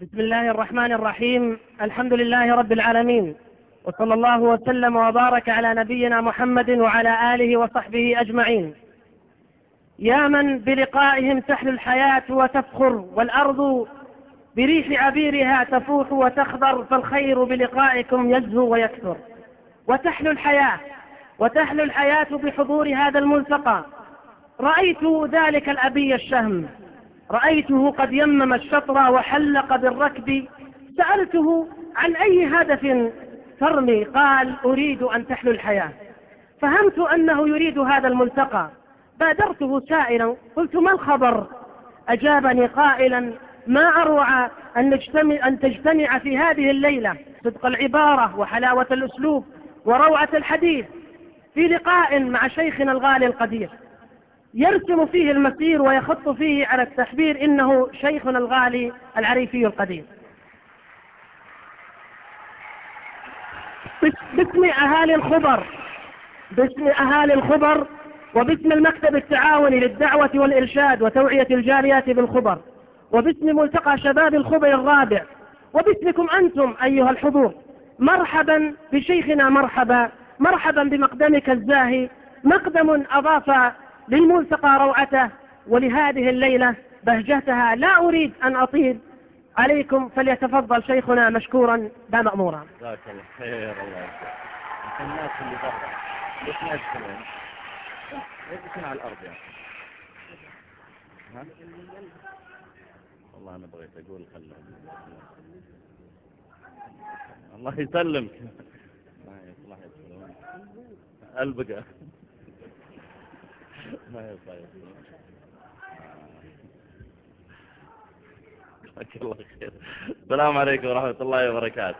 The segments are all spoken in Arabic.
بسم الله الرحمن الرحيم. الحمد لله رب العالمين. وصلى الله وسلم وبارك على نبينا محمد وعلى آله وصحبه أجمعين. يا من بلقائهم تحلو الحياة وتفخر والأرض بريح عبيرها تفوح وتخضر فالخير بلقائكم يزهو ويكثر. وتحلو الحياة وتحلو الحياة بحضور هذا الملتقى. رأيت ذلك الأبي الشهم. رأيته قد يمم الشطر وحلق بالركب سألته عن أي هدف ترمي قال أريد أن تحلو الحياة. فهمت أنه يريد هذا الملتقى. بادرته سائلا قلت ما الخبر؟ أجابني قائلا ما أروع أن, نجتمع أن تجتمع في هذه الليلة صدق العبارة وحلاوة الأسلوب وروعة الحديث. في لقاء مع شيخنا الغالي القدير. يرسم فيه المسير ويخط فيه على التحبير إنه شيخنا الغالي العريفي القديم. باسم أهالي الخبر باسم أهالي الخبر وباسم المكتب التعاوني للدعوة والإرشاد وتوعية الجاليات بالخبر وباسم ملتقى شباب الخبر الرابع وباسمكم أنتم أيها الحضور مرحبا بشيخنا مرحبا مرحبا بمقدمك الزاهي مقدم أضاف للملتقى روعته ولهذه الليلة بهجتها لا أريد أن أطيل عليكم فليتفضل شيخنا مشكورا لا مأمورا جزاك الله خير الله يسلمك الناس اللي برا ليش ما يدخلون؟ يدخلون على الأرض يعني ها؟ والله أنا بغيت أقول خلهم الله يسلمك ما يصلح يدخلون البقى يصلح يدخلون جزاك الله خير. السلام عليكم ورحمة الله وبركاته.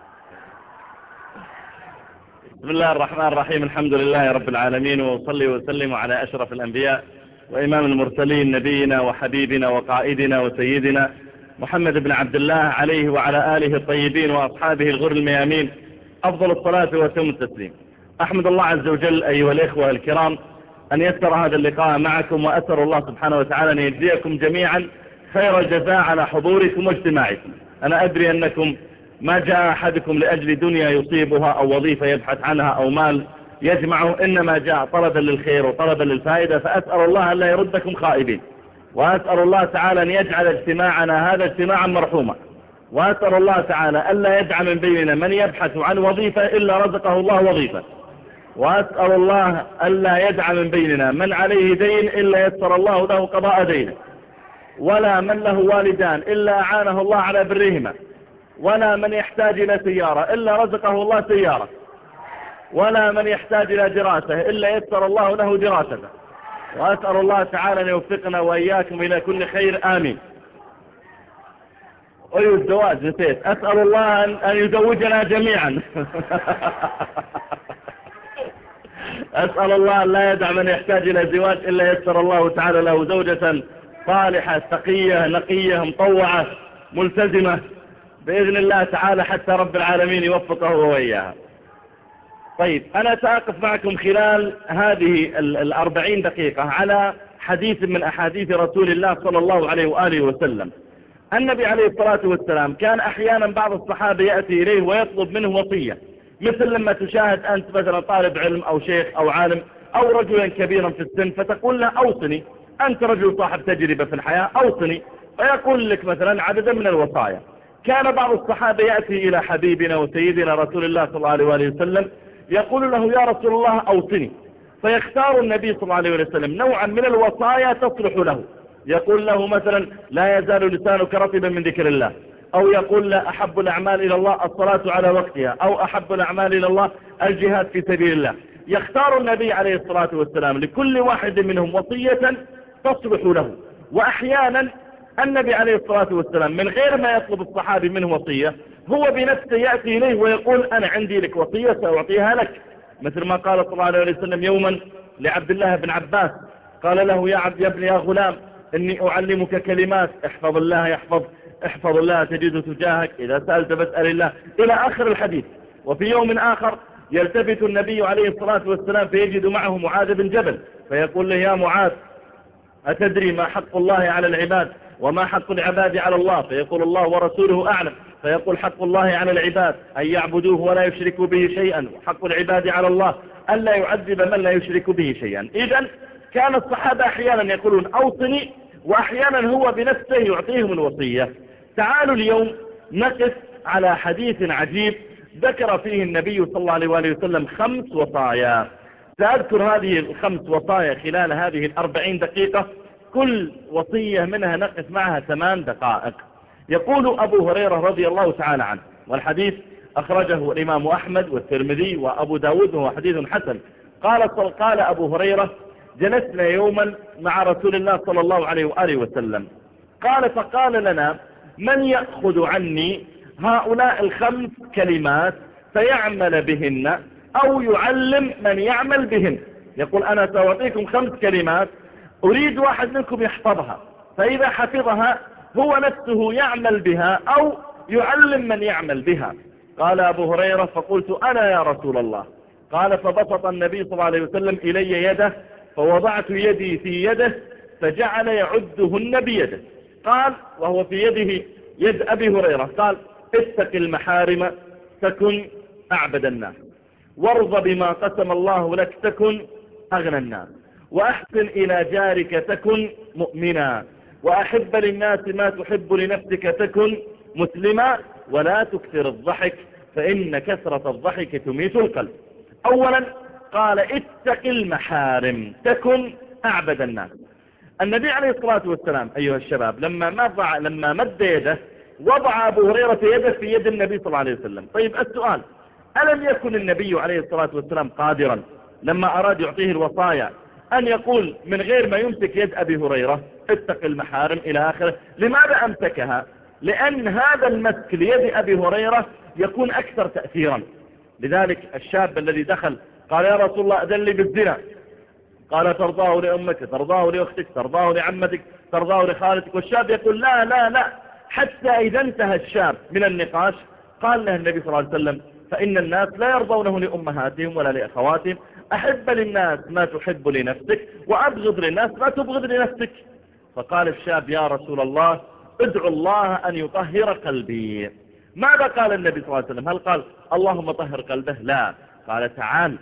بسم الله الرحمن الرحيم. الحمد لله رب العالمين وصلي وسلم على أشرف الأنبياء وإمام المرسلين نبينا وحبيبنا وقائدنا وسيدنا محمد بن عبد الله عليه وعلى آله الطيبين وأصحابه الغر الميامين. أفضل الصلاة وسلم التسليم. أحمد الله عز وجل أيها الإخوة الكرام أن يسر هذا اللقاء معكم وأسر الله سبحانه وتعالى أن يجزيكم جميعا خير الجزاء على حضوركم واجتماعكم. أنا أدري أنكم ما جاء أحدكم لأجل دنيا يصيبها أو وظيفة يبحث عنها أو مال يجمعه إنما جاء طلبا للخير وطلبا للفائدة فأسأل الله أن لا يردكم خائبين. وأسأل الله تعالى أن يجعل اجتماعنا هذا اجتماعا مرحوما. وأسأل الله تعالى ألا يدعى من بيننا من يبحث عن وظيفة إلا رزقه الله وظيفة. وأسأل الله ألا يدعى من بيننا من عليه دين إلا يسر الله له قضاء دينه. ولا من له والدان إلا أعانه الله على برهما. ولا من يحتاج إلى سيارة إلا رزقه الله سيارة. ولا من يحتاج إلى دراسة إلا يسر الله له دراسته. وأسأل الله تعالى أن يوفقنا وإياكم إلى كل خير. آمين. أي الزواج نسيت. أسأل الله أن يزوجنا جميعا. أسأل الله أن لا يدع من يحتاج إلى زواج إلا يسر الله تعالى له زوجة صالحة تقية نقية مطوعة ملتزمة. بإذن الله تعالى حتى رب العالمين يوفقه وإياها. طيب أنا سأقف معكم خلال هذه الأربعين دقيقة على حديث من أحاديث رسول الله صلى الله عليه وآله وسلم. النبي عليه الصلاة والسلام كان أحيانا بعض الصحابة يأتي إليه ويطلب منه وصية. مثل لما تشاهد أنت مثلا طالب علم أو شيخ أو عالم أو رجلا كبيرا في السن فتقول له أوصني. أنت رجل صاحب تجربة في الحياة أوصني. فيقول لك مثلا عددا من الوصايا. كان بعض الصحابة يأتي إلى حبيبنا وسيدنا رسول الله صلى الله عليه وسلم يقول له يا رسول الله أوصني. فيختار النبي صلى الله عليه وسلم نوعا من الوصايا تصلح له. يقول له مثلا لا يزال لسانك رطبا من ذكر الله. أو يقول لا أحب الأعمال إلى الله الصلاة على وقتها أو أحب الأعمال إلى الله الجهاد في سبيل الله. يختار النبي عليه الصلاة والسلام لكل واحد منهم وصية تصلح له. وأحيانا النبي عليه الصلاة والسلام من غير ما يطلب الصحابي منه وصية هو بنفسه يأتي إليه ويقول أنا عندي لك وصية سأعطيها لك. مثل ما قال صلى الله عليه وسلم يوما لعبد الله بن عباس قال له يا عبد يا ابن يا غلام إني أعلمك كلمات احفظ الله يحفظ احفظ الله تجد تجاهك. إذا سألت فاسأل الله. إلى آخر الحديث. وفي يوم آخر يلتفت النبي عليه الصلاة والسلام فيجد معه معاذ بن جبل. فيقول له يا معاذ أتدري ما حق الله على العباد وما حق العباد على الله؟ فيقول الله ورسوله أعلم. فيقول حق الله على العباد أن يعبدوه ولا يشركوا به شيئا. وحق العباد على الله ألا يعذب من لا يشرك به شيئا. إذا كان الصحابة أحيانا يقولون أوصني وأحيانا هو بنفسه يعطيهم الوصية. تعالوا اليوم نقف على حديث عجيب ذكر فيه النبي صلى الله عليه وآله وسلم خمس وصايا. سأذكر هذه الخمس وصايا خلال هذه الأربعين دقيقة. كل وصية منها نقف معها ثمان دقائق. يقول أبو هريرة رضي الله تعالى عنه والحديث أخرجه الإمام أحمد والترمذي وأبو داود وهو حديث حسن. قال, قال أبو هريرة جلسنا يوما مع رسول الله صلى الله عليه وآله وسلم. قال فقال لنا من يأخذ عني هؤلاء الخمس كلمات فيعمل بهن أو يعلم من يعمل بهن. يقول أنا سأعطيكم خمس كلمات أريد واحد منكم يحفظها فإذا حفظها هو نفسه يعمل بها أو يعلم من يعمل بها. قال أبو هريرة فقلت أنا يا رسول الله. قال فبسط النبي صلى الله عليه وسلم إلي يده فوضعت يدي في يده فجعل يعدهن بيده قال وهو في يده يد أبي هريرة قال اتق المحارم تكن أعبد الناس وارض بما قسم الله لك تكن أغنى الناس وأحسن إلى جارك تكن مؤمنا وأحب للناس ما تحب لنفسك تكن مسلما ولا تكثر الضحك فإن كثرة الضحك تميت القلب أولا قال اتق المحارم تكن أعبد الناس النبي عليه الصلاة والسلام أيها الشباب لما مضع لما مد يده وضع أبو هريرة يده في يد النبي صلى الله عليه وسلم. طيب السؤال ألم يكن النبي عليه الصلاة والسلام قادرا لما أراد يعطيه الوصايا أن يقول من غير ما يمسك يد أبي هريرة اتق المحارم إلى آخره لماذا أمسكها؟ لأن هذا المسك ليد أبي هريرة يكون أكثر تأثيرا. لذلك الشاب الذي دخل قال يا رسول الله أذن لي بالزنا. قال ترضاه لأمك ترضاه لأختك ترضاه لعمتك ترضاه لخالتك. والشاب يقول لا لا لا. حتى إذا انتهى الشاب من النقاش قال له النبي صلى الله عليه وسلم فإن الناس لا يرضونه لأمهاتهم ولا لأخواتهم. أحب للناس ما تحب لنفسك وأبغض للناس ما تبغض لنفسك. فقال الشاب يا رسول الله ادعو الله أن يطهر قلبي. ماذا قال النبي صلى الله عليه وسلم؟ هل قال اللهم طهر قلبه؟ لا. قال تعال.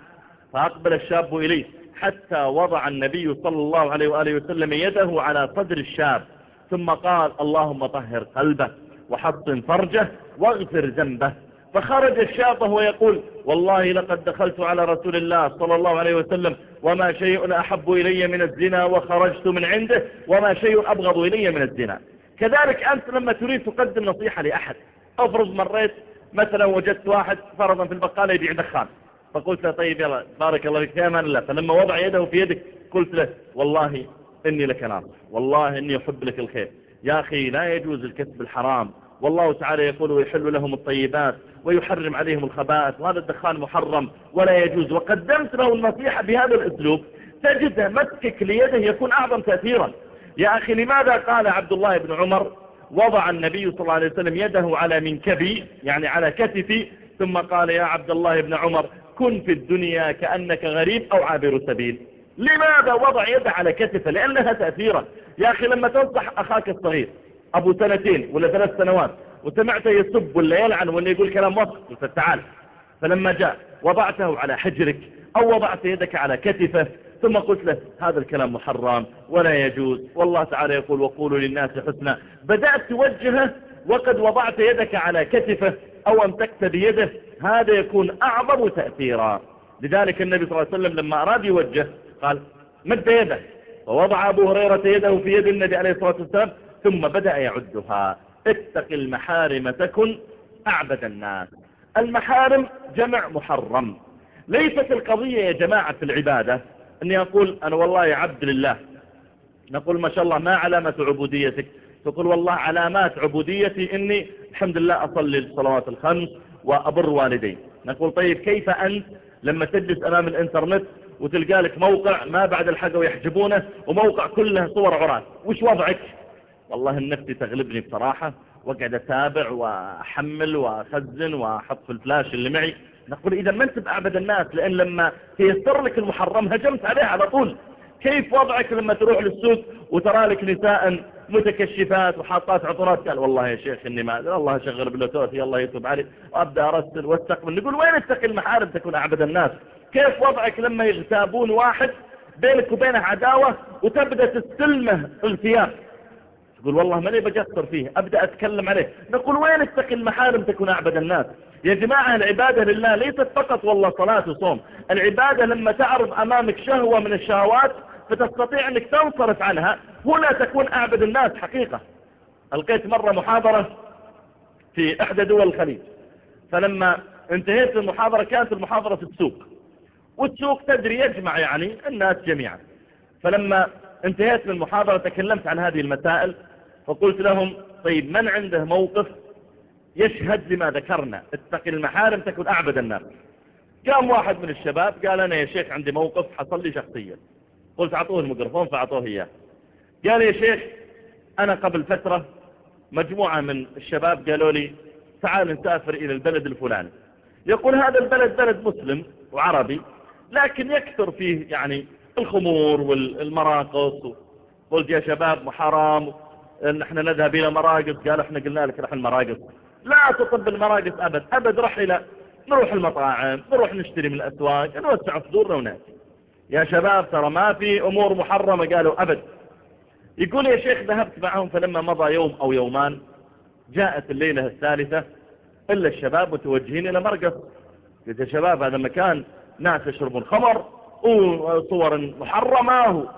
فأقبل الشاب إليه. حتى وضع النبي صلى الله عليه وآله وسلم يده على صدر الشاب ثم قال اللهم طهر قلبه وحصن فرجه واغفر ذنبه. فخرج الشاب وهو يقول والله لقد دخلت على رسول الله صلى الله عليه وسلم وما شيء أحب إلي من الزنا وخرجت من عنده وما شيء أبغض إلي من الزنا. كذلك أنت لما تريد تقدم نصيحة لأحد أفرض مريت مثلا وجدت واحد فرضا في البقالة يبيع دخان. فقلت له طيب يلا بارك الله فيك في أمان الله. فلما وضع يده في يدك قلت له والله إني لك ناصح والله إني أحب لك الخير. يا أخي لا يجوز الكسب الحرام. والله تعالى يقول ويحل لهم الطيبات ويحرم عليهم الخبائث وهذا الدخان محرم ولا يجوز. وقدمت له النصيحة بهذا الأسلوب تجد مسكك ليده يكون أعظم تأثيرا. يا أخي لماذا قال عبد الله بن عمر وضع النبي صلى الله عليه وسلم يده على منكبي يعني على كتفي ثم قال يا عبد الله بن عمر كن في الدنيا كأنك غريب أو عابر سبيل. لماذا وضع يده على كتفه؟ لأنها تأثيرا. يا أخي لما تنصح أخاك الصغير أبو سنتين ولا ثلاث سنوات وسمعته يسب ولا يلعن ولا يقول كلام وسط قلت تعال. فلما جاء وضعته على حجرك أو وضعت يدك على كتفه ثم قلت له هذا الكلام محرم ولا يجوز. والله تعالى يقول وقولوا للناس حسنا بدأت توجهه وقد وضعت يدك على كتفه أو أمسكت بيده هذا يكون أعظم تأثيرا. لذلك النبي صلى الله عليه وسلم لما أراد يوجه قال مد يده. ووضع أبو هريرة يده في يد النبي عليه الصلاة والسلام ثم بدأ يعدها. اتق المحارم تكن أعبد الناس. المحارم جمع محرم. ليست القضية يا جماعة في العبادة أني أقول أنا والله عبد لله. نقول ما شاء الله ما علامة عبوديتك؟ تقول والله علامات عبوديتي إني الحمد لله أصلي الصلوات الخمس وأبر والدي نقول طيب كيف أنت لما تجلس أمام الإنترنت وتلقى لك موقع ما بعد الحق ويحجبونه وموقع كله صور عراة وش وضعك؟ والله النفسي تغلبني بصراحة واقعد أتابع وأحمل وأخزن وأحط في الفلاش اللي معي. نقول إذا ما أنت بأعبد الناس لأن لما تيسر لك المحرم هجمت عليه على طول. كيف وضعك لما تروح للسوق وترى لك نساء متكشفات وحاطات عطرات؟ قال والله يا شيخ إني ما الله أشغل بلوتوث الله يتوب علي وأبدأ أرسل وأستقبل. نقول وين اتقي المحارم تكون أعبد الناس؟ كيف وضعك لما يغتابون واحد بينك وبينه عداوة وتبدأ تستلمه الثياب تقول والله ماني بقصر فيه أبدأ أتكلم عليه. نقول وين اتقي المحارم تكون أعبد الناس؟ يا جماعة العبادة لله ليست فقط والله صلاة وصوم. العبادة لما تعرض أمامك شهوة من الشهوات فتستطيع أنك تنصرف عنها هنا تكون أعبد الناس حقيقة. ألقيت مرة محاضرة في إحدى دول الخليج. فلما انتهيت المحاضرة كانت المحاضرة في السوق. والسوق تدري يجمع يعني الناس جميعا. فلما انتهيت من المحاضرة تكلمت عن هذه المسائل فقلت لهم طيب من عنده موقف يشهد لما ذكرنا. اتقي المحارم تكون أعبد الناس. قام واحد من الشباب قال أنا يا شيخ عندي موقف حصل لي شخصيا. قلت أعطوه الميكروفون فأعطوه إياه. قال يا شيخ أنا قبل فترة مجموعة من الشباب قالوا لي تعال نسافر إلى البلد الفلاني. يقول هذا البلد بلد مسلم وعربي لكن يكثر فيه يعني الخمور والمراقص. قلت يا شباب حرام ان إحنا نذهب إلى مراقص. قال إحنا قلنا لك رح المراقص لا تطب المراقص أبد. أبد رح إلى نروح المطاعم نروح نشتري من الأسواق نوسع صدورنا ونأتي. يا شباب ترى ما في أمور محرمة قالوا أبد. يقول يا شيخ ذهبت معهم فلما مضى يوم أو يومان جاءت الليلة الثالثة إلا الشباب متوجهين إلى مرقص. قلت يا شباب هذا مكان ناس يشربون خمر وصور محرمة.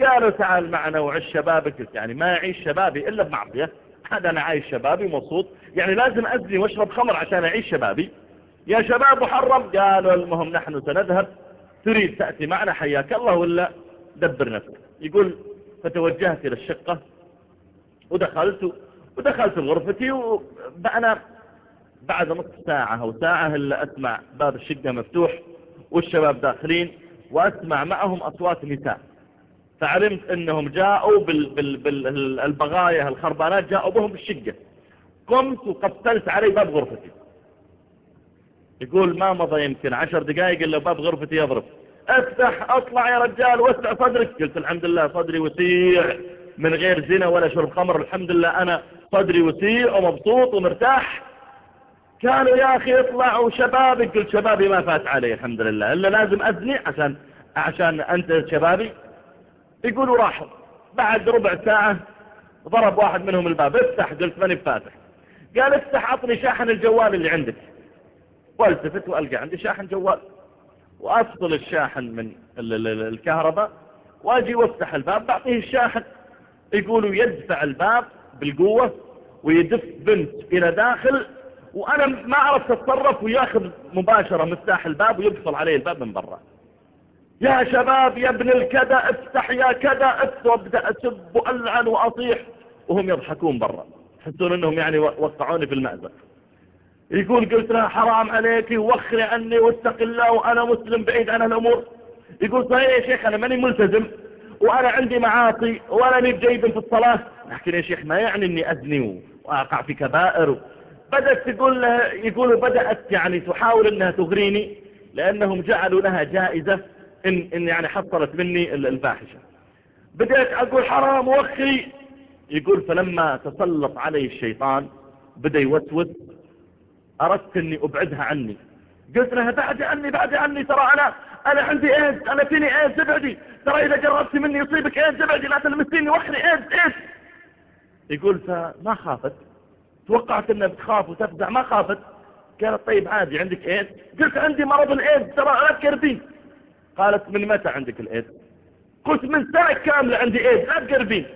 قالوا تعال معنا وعيش شبابك. يعني ما يعيش شبابي إلا بمعصية. هذا أنا عايش شبابي مبسوط. يعني لازم أزني وأشرب خمر عشان أعيش شبابي. يا شباب محرم. قالوا المهم نحن سنذهب. تريد تأتي معنا حياك الله ولا دبر نفسك؟ يقول فتوجهت إلى الشقة ودخلت ودخلت غرفتي وأنا بعد نصف ساعة أو ساعة إلا أسمع باب الشقة مفتوح والشباب داخلين وأسمع معهم أصوات نساء. فعلمت أنهم جاءوا بالبغاية بال الخربانات جاءوا بهم بالشقة. قمت وقفلت علي باب غرفتي. يقول ما مضى يمكن عشر دقائق إلا باب غرفتي يضرب. افتح اطلع يا رجال وسع صدرك. قلت الحمد لله صدري وسيع. من غير زنا ولا شرب خمر الحمد لله أنا صدري وسيع ومبسوط ومرتاح. كانوا يا أخي يطلعوا شبابي قلت شبابي ما فات علي الحمد لله. إلا لازم أذني عشان عشان أنت شبابي. يقولوا راحوا. بعد ربع ساعة ضرب واحد منهم الباب افتح قلت ماني فاتح قال افتح عطني شاحن الجوال اللي عندك. والتفت وألقى عندي شاحن جوال. وافصل الشاحن من الكهرباء. وأجي وأفتح الباب بعطيه الشاحن. يقولوا يدفع الباب بالقوة ويدف بنت إلى داخل. وأنا ما عرفت أتصرف وياخذ مباشرة مفتاح الباب ويقفل عليه الباب من برا. يا شباب يا ابن الكذا افتح يا كذا افتح وابدأ أسب والعن واصيح وهم يضحكون برا. يحسون إنهم يعني وقعوني في المأزق. يقول قلت لها حرام عليك وخري عني واتق الله وأنا مسلم بعيد عن الأمور. يقول صحيح يا شيخ أنا ماني ملتزم وأنا عندي معاصي وأنا جيد في الصلاة. لكن يا شيخ ما يعني إني أزني وأقع في كبائر؟ بدأت تقول لها يقولوا بدأت يعني تحاول إنها تغريني لأنهم جعلوا لها جائزة. إن, إن يعني حصلت مني الفاحشة. بدأت أقول حرام وخي يقول فلما تسلط علي الشيطان بدأ يوسوس. أردت إني أبعدها عني. قلت لها بعد عني بعد عني ترى أنا أنا عندي ايدز أنا فيني ايدز ابعدي. ترى إذا قربت مني يصيبك ايدز ابعدي. لا تلمسيني وخري ايدز ايدز يقول فما خافت. توقعت إنها بتخاف وتفزع ما خافت. قالت طيب عادي عندك ايدز قلت عندي مرض الايدز ترى لا تقربين قالت من متى عندك الإيد؟ قلت من سنة كاملة عندي إيد لا تقربين.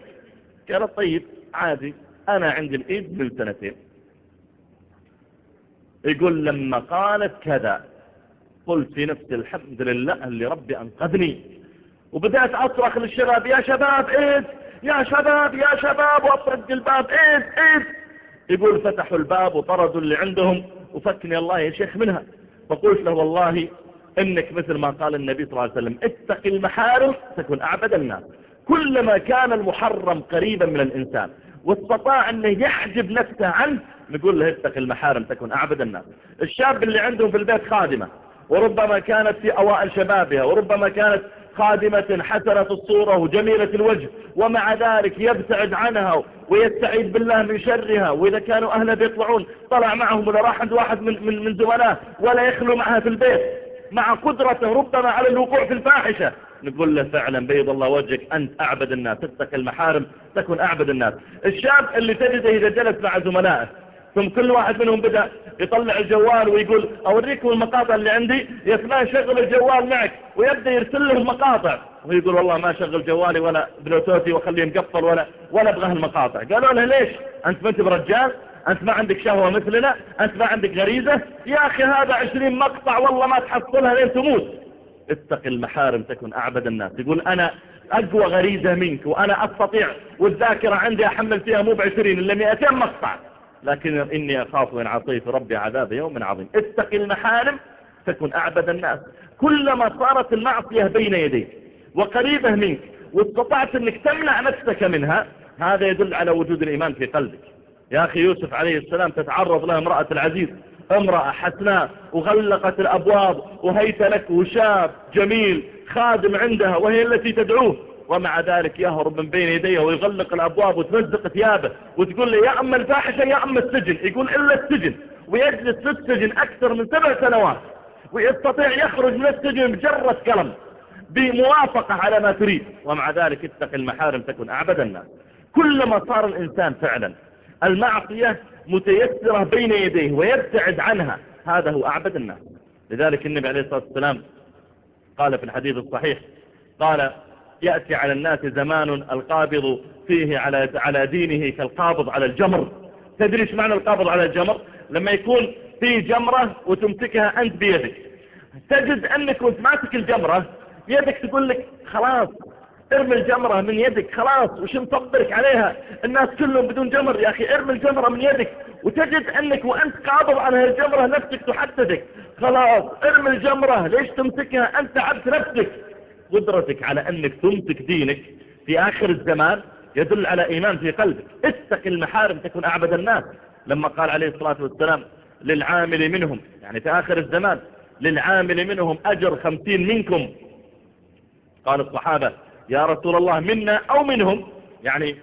قالت طيب عادي أنا عندي الإيد من سنتين. يقول لما قالت كذا قلت في نفسي الحمد لله اللي ربي أنقذني. وبدأت أصرخ للشباب يا شباب إيد يا شباب يا شباب وأطرق الباب إيد إيد. يقول فتحوا الباب وطردوا اللي عندهم وفكني الله يا شيخ منها. فقلت له والله إنك مثل ما قال النبي صلى الله عليه وسلم اتق المحارم تكون أعبد الناس. كلما كان المحرم قريبا من الإنسان واستطاع انه يحجب نفسه عنه نقول له اتق المحارم تكون أعبد الناس. الشاب اللي عنده في البيت خادمة وربما كانت في أوائل شبابها وربما كانت خادمة حسنة الصورة وجميلة الوجه ومع ذلك يبتعد عنها ويستعيذ بالله من شرها وإذا كانوا أهلا بيطلعون طلع معهم ولا راح عند واحد من, من, من زملائه ولا يخلو معها في البيت. مع قدرته ربما على الوقوع في الفاحشة. نقول له فعلا بيض الله وجهك أنت أعبد الناس تتقي المحارم تكون أعبد الناس. الشاب اللي تجده إذا جلس مع زملائه ثم كل واحد منهم بدأ يطلع الجوال ويقول أوريكم المقاطع اللي عندي يا فلان شغل الجوال معك ويبدأ يرسل له المقاطع. ويقول والله ما شغل جوالي ولا بلوتوثي وخليه مقفل ولا ولا أبغى المقاطع قالوا له ليش؟ أنت ما أنت برجال؟ أنت ما عندك شهوة مثلنا أنت ما عندك غريزة. يا أخي هذا عشرين مقطع والله ما تحصلها لين تموت. اتق المحارم تكن أعبد الناس. يقول أنا أقوى غريزة منك وأنا أستطيع والذاكرة عندي أحمل فيها مو بعشرين إلا مئتين مقطع. لكن إني أخاف إن عصيت ربي عذاب يوم عظيم. اتق المحارم تكن أعبد الناس. كلما صارت المعصية بين يديك وقريبة منك واستطعت أنك تمنع نفسك منها هذا يدل على وجود الإيمان في قلبك. يا أخي يوسف عليه السلام تتعرض له امرأة العزيز. امرأة حسناء وغلقت الأبواب وهيت لك وشاب جميل خادم عندها وهي التي تدعوه. ومع ذلك يهرب من بين يديه ويغلق الأبواب وتمزق ثيابه وتقول لي يا أما الفاحشة يا أما السجن. يقول إلا السجن. ويجلس في السجن أكثر من سبع سنوات ويستطيع يخرج من السجن بجرة كلام بموافقة على ما تريد. ومع ذلك اتق المحارم تكون أعبد الناس. كلما صار الإنسان فعلا المعصية متيسرة بين يديه ويبتعد عنها. هذا هو أعبد الناس. لذلك النبي عليه الصلاة والسلام قال في الحديث الصحيح قال يأتي على الناس زمان القابض فيه على على دينه كالقابض على الجمر. تدري إيش معنى القابض على الجمر؟ لما يكون في جمرة وتمسكها أنت بيدك. تجد أنك وأنت ماسك الجمرة يدك تقول لك خلاص ارمي الجمرة من يدك خلاص وش مصبرك عليها؟ الناس كلهم بدون جمر يا أخي ارمي الجمرة من يدك وتجد أنك وأنت قابض على الجمرة نفسك تحددك. خلاص ارمي الجمرة ليش تمسكها؟ أنت عبد نفسك. قدرتك على أنك تمسك دينك في آخر الزمان يدل على إيمان في قلبك. اتق المحارم تكون أعبد الناس. لما قال عليه الصلاة والسلام للعامل منهم يعني في آخر الزمان للعامل منهم أجر خمسين منكم. قال الصحابة يا رسول الله منا أو منهم. يعني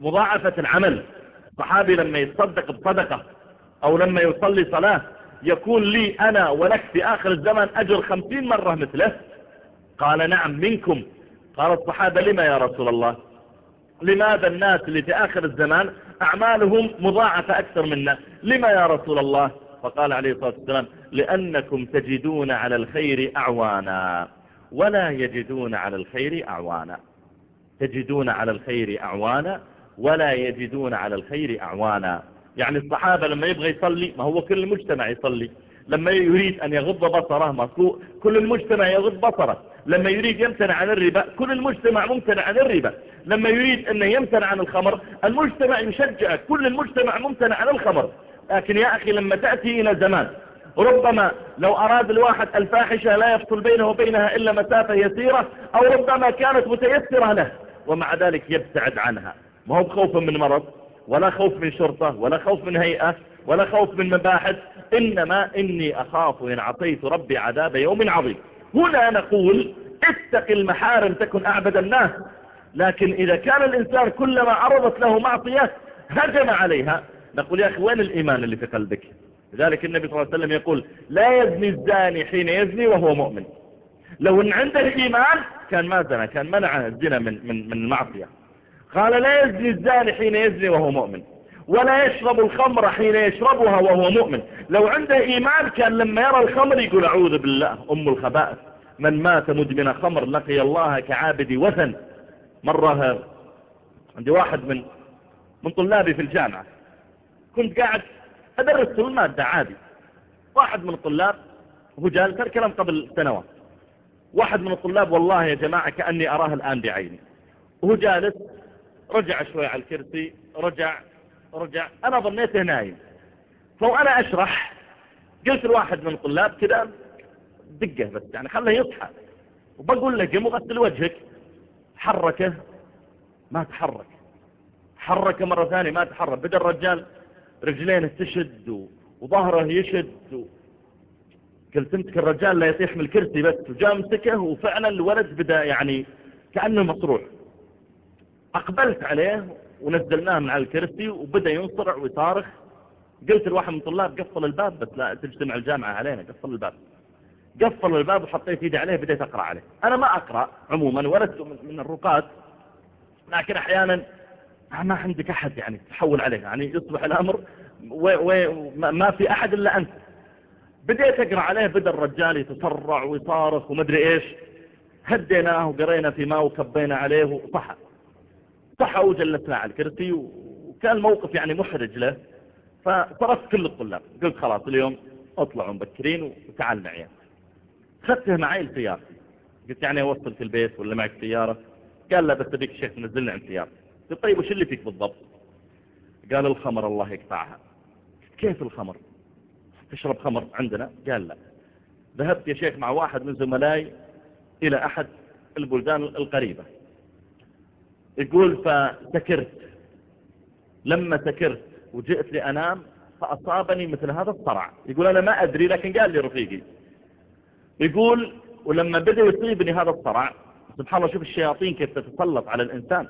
مضاعفة العمل. صحابي لما يتصدق بصدقة أو لما يصلي صلاة يكون لي أنا ولك في آخر الزمن أجر خمسين مرة مثله. قال نعم منكم. قال الصحابة لما يا رسول الله؟ لماذا الناس اللي في آخر الزمان أعمالهم مضاعفة أكثر منا؟ لما يا رسول الله؟ فقال عليه الصلاة والسلام لأنكم تجدون على الخير أعوانا. ولا يجدون على الخير أعوانا. تجدون على الخير أعوانا ولا يجدون على الخير أعوانا. يعني الصحابة لما يبغى يصلي ما هو كل المجتمع يصلي. لما يريد أن يغض بصره ما كل المجتمع يغض بصره. لما يريد يمتنع عن الربا كل المجتمع ممتنع عن الربا. لما يريد أنه يمتنع عن الخمر المجتمع يشجع كل المجتمع ممتنع عن الخمر. لكن يا أخي لما تأتي إلى زمان ربما لو أراد الواحد الفاحشة لا يفصل بينه وبينها إلا مسافة يسيرة أو ربما كانت متيسرة له ومع ذلك يبتعد عنها. ما هو خوف من مرض ولا خوف من شرطة ولا خوف من هيئة ولا خوف من مباحث إنما إني أخاف إن عصيت ربي عذاب يوم عظيم. هنا نقول اتق المحارم تكن أعبد الناس لكن إذا كان الإنسان كلما عرضت له معصية هجم عليها. نقول يا أخي وين الإيمان اللي في قلبك؟ لذلك النبي صلى الله عليه وسلم يقول لا يزني الزاني حين يزني وهو مؤمن. لو إن عنده الإيمان كان ما زنى كان منع الزنا من, من, من المعصية قال لا يزني الزاني حين يزني وهو مؤمن. ولا يشرب الخمر حين يشربها وهو مؤمن. لو عنده إيمان كان لما يرى الخمر يقول أعوذ بالله أم الخبائث. من مات مدمن خمر لقي الله كعابد وثن. مرة عندي واحد من من طلابي في الجامعة. كنت قاعد أدرس المادة عادي. واحد من الطلاب هو جالس الكلام قبل سنوات. واحد من الطلاب والله يا جماعة كأني أراه الآن بعيني. وهو جالس رجع شوي على الكرسي رجع رجع. أنا ظنيته نايم فوأنا أشرح قلت لواحد من الطلاب كذا دقة بس يعني خله يصحى. وبقول له قم وغسل وجهك. حركه ما تحرك. حركه مرة ثانية ما تحرك. بدأ الرجال رجلينه تشد وظهره يشد. قلت امسك الرجال لا يطيح من الكرسي بس وجاء مسكه وفعلا الولد بدأ يعني كأنه مصروع أقبلت عليه ونزلناه من على الكرسي وبدأ ينصرع ويصارخ. قلت لواحد من الطلاب قفل الباب بس لا تجتمع الجامعة علينا قفل الباب. قفل الباب وحطيت يدي عليه بديت أقرأ عليه. أنا ما أقرأ عموما ولدت من الرقاد لكن أحيانا ما عندك أحد يعني تحول عليه يعني يصبح الأمر وما في أحد إلا أنت. بديت أقرأ عليه بدأ الرجال يتسرع ويصارخ ومدري إيش. هديناه وقرينا في ماء وكبينا عليه وصحى صحى وجلسنا على الكرسي وكان الموقف يعني محرج له. فصرفت كل الطلاب. قلت خلاص اليوم اطلعوا مبكرين وتعال معي. خدته معي السيارة قلت يعني اوصلك البيت ولا معك سيارة؟ قال لا بس أبيك شيخ تنزلنا عند سيارة قلت طيب وش اللي فيك بالضبط؟ قال الخمر الله يقطعها. كيف الخمر؟ تشرب خمر عندنا؟ قال لا. ذهبت يا شيخ مع واحد من زملائي إلى أحد البلدان القريبة. يقول فسكرت لما سكرت وجئت لأنام فأصابني مثل هذا الصرع. يقول أنا ما أدري لكن قال لي رفيقي. يقول ولما بدأ يصيبني هذا الصرع سبحان الله شوف الشياطين كيف تتسلط على الإنسان.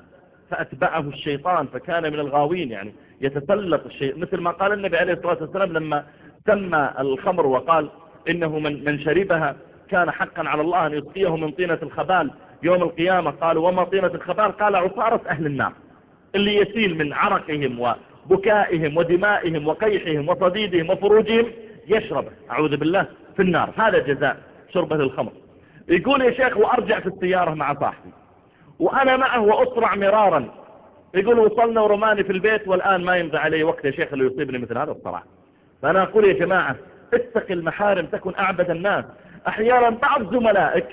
فأتبعه الشيطان فكان من الغاوين يعني يتسلط الشيء. مثل ما قال النبي عليه الصلاة والسلام لما سمى الخمر وقال إنه من, من شربها كان حقا على الله أن يسقيه من طينة الخبال يوم القيامة. قالوا وما طينة الخبال؟ قال عصارة أهل النار اللي يسيل من عرقهم وبكائهم ودمائهم وقيحهم وصديدهم وفروجهم يشرب. أعوذ بالله في النار. هذا جزاء شربة للخمر يقول يا شيخ وأرجع في السيارة مع صاحبي. وأنا معه وأسرع مرارا. يقول وصلنا ورماني في البيت والآن ما يمضي علي وقت يا شيخ اللي يصيبني مثل هذا الصراع. فأنا أقول يا جماعة اتق المحارم تكن أعبد الناس. أحيانا بعض زملائك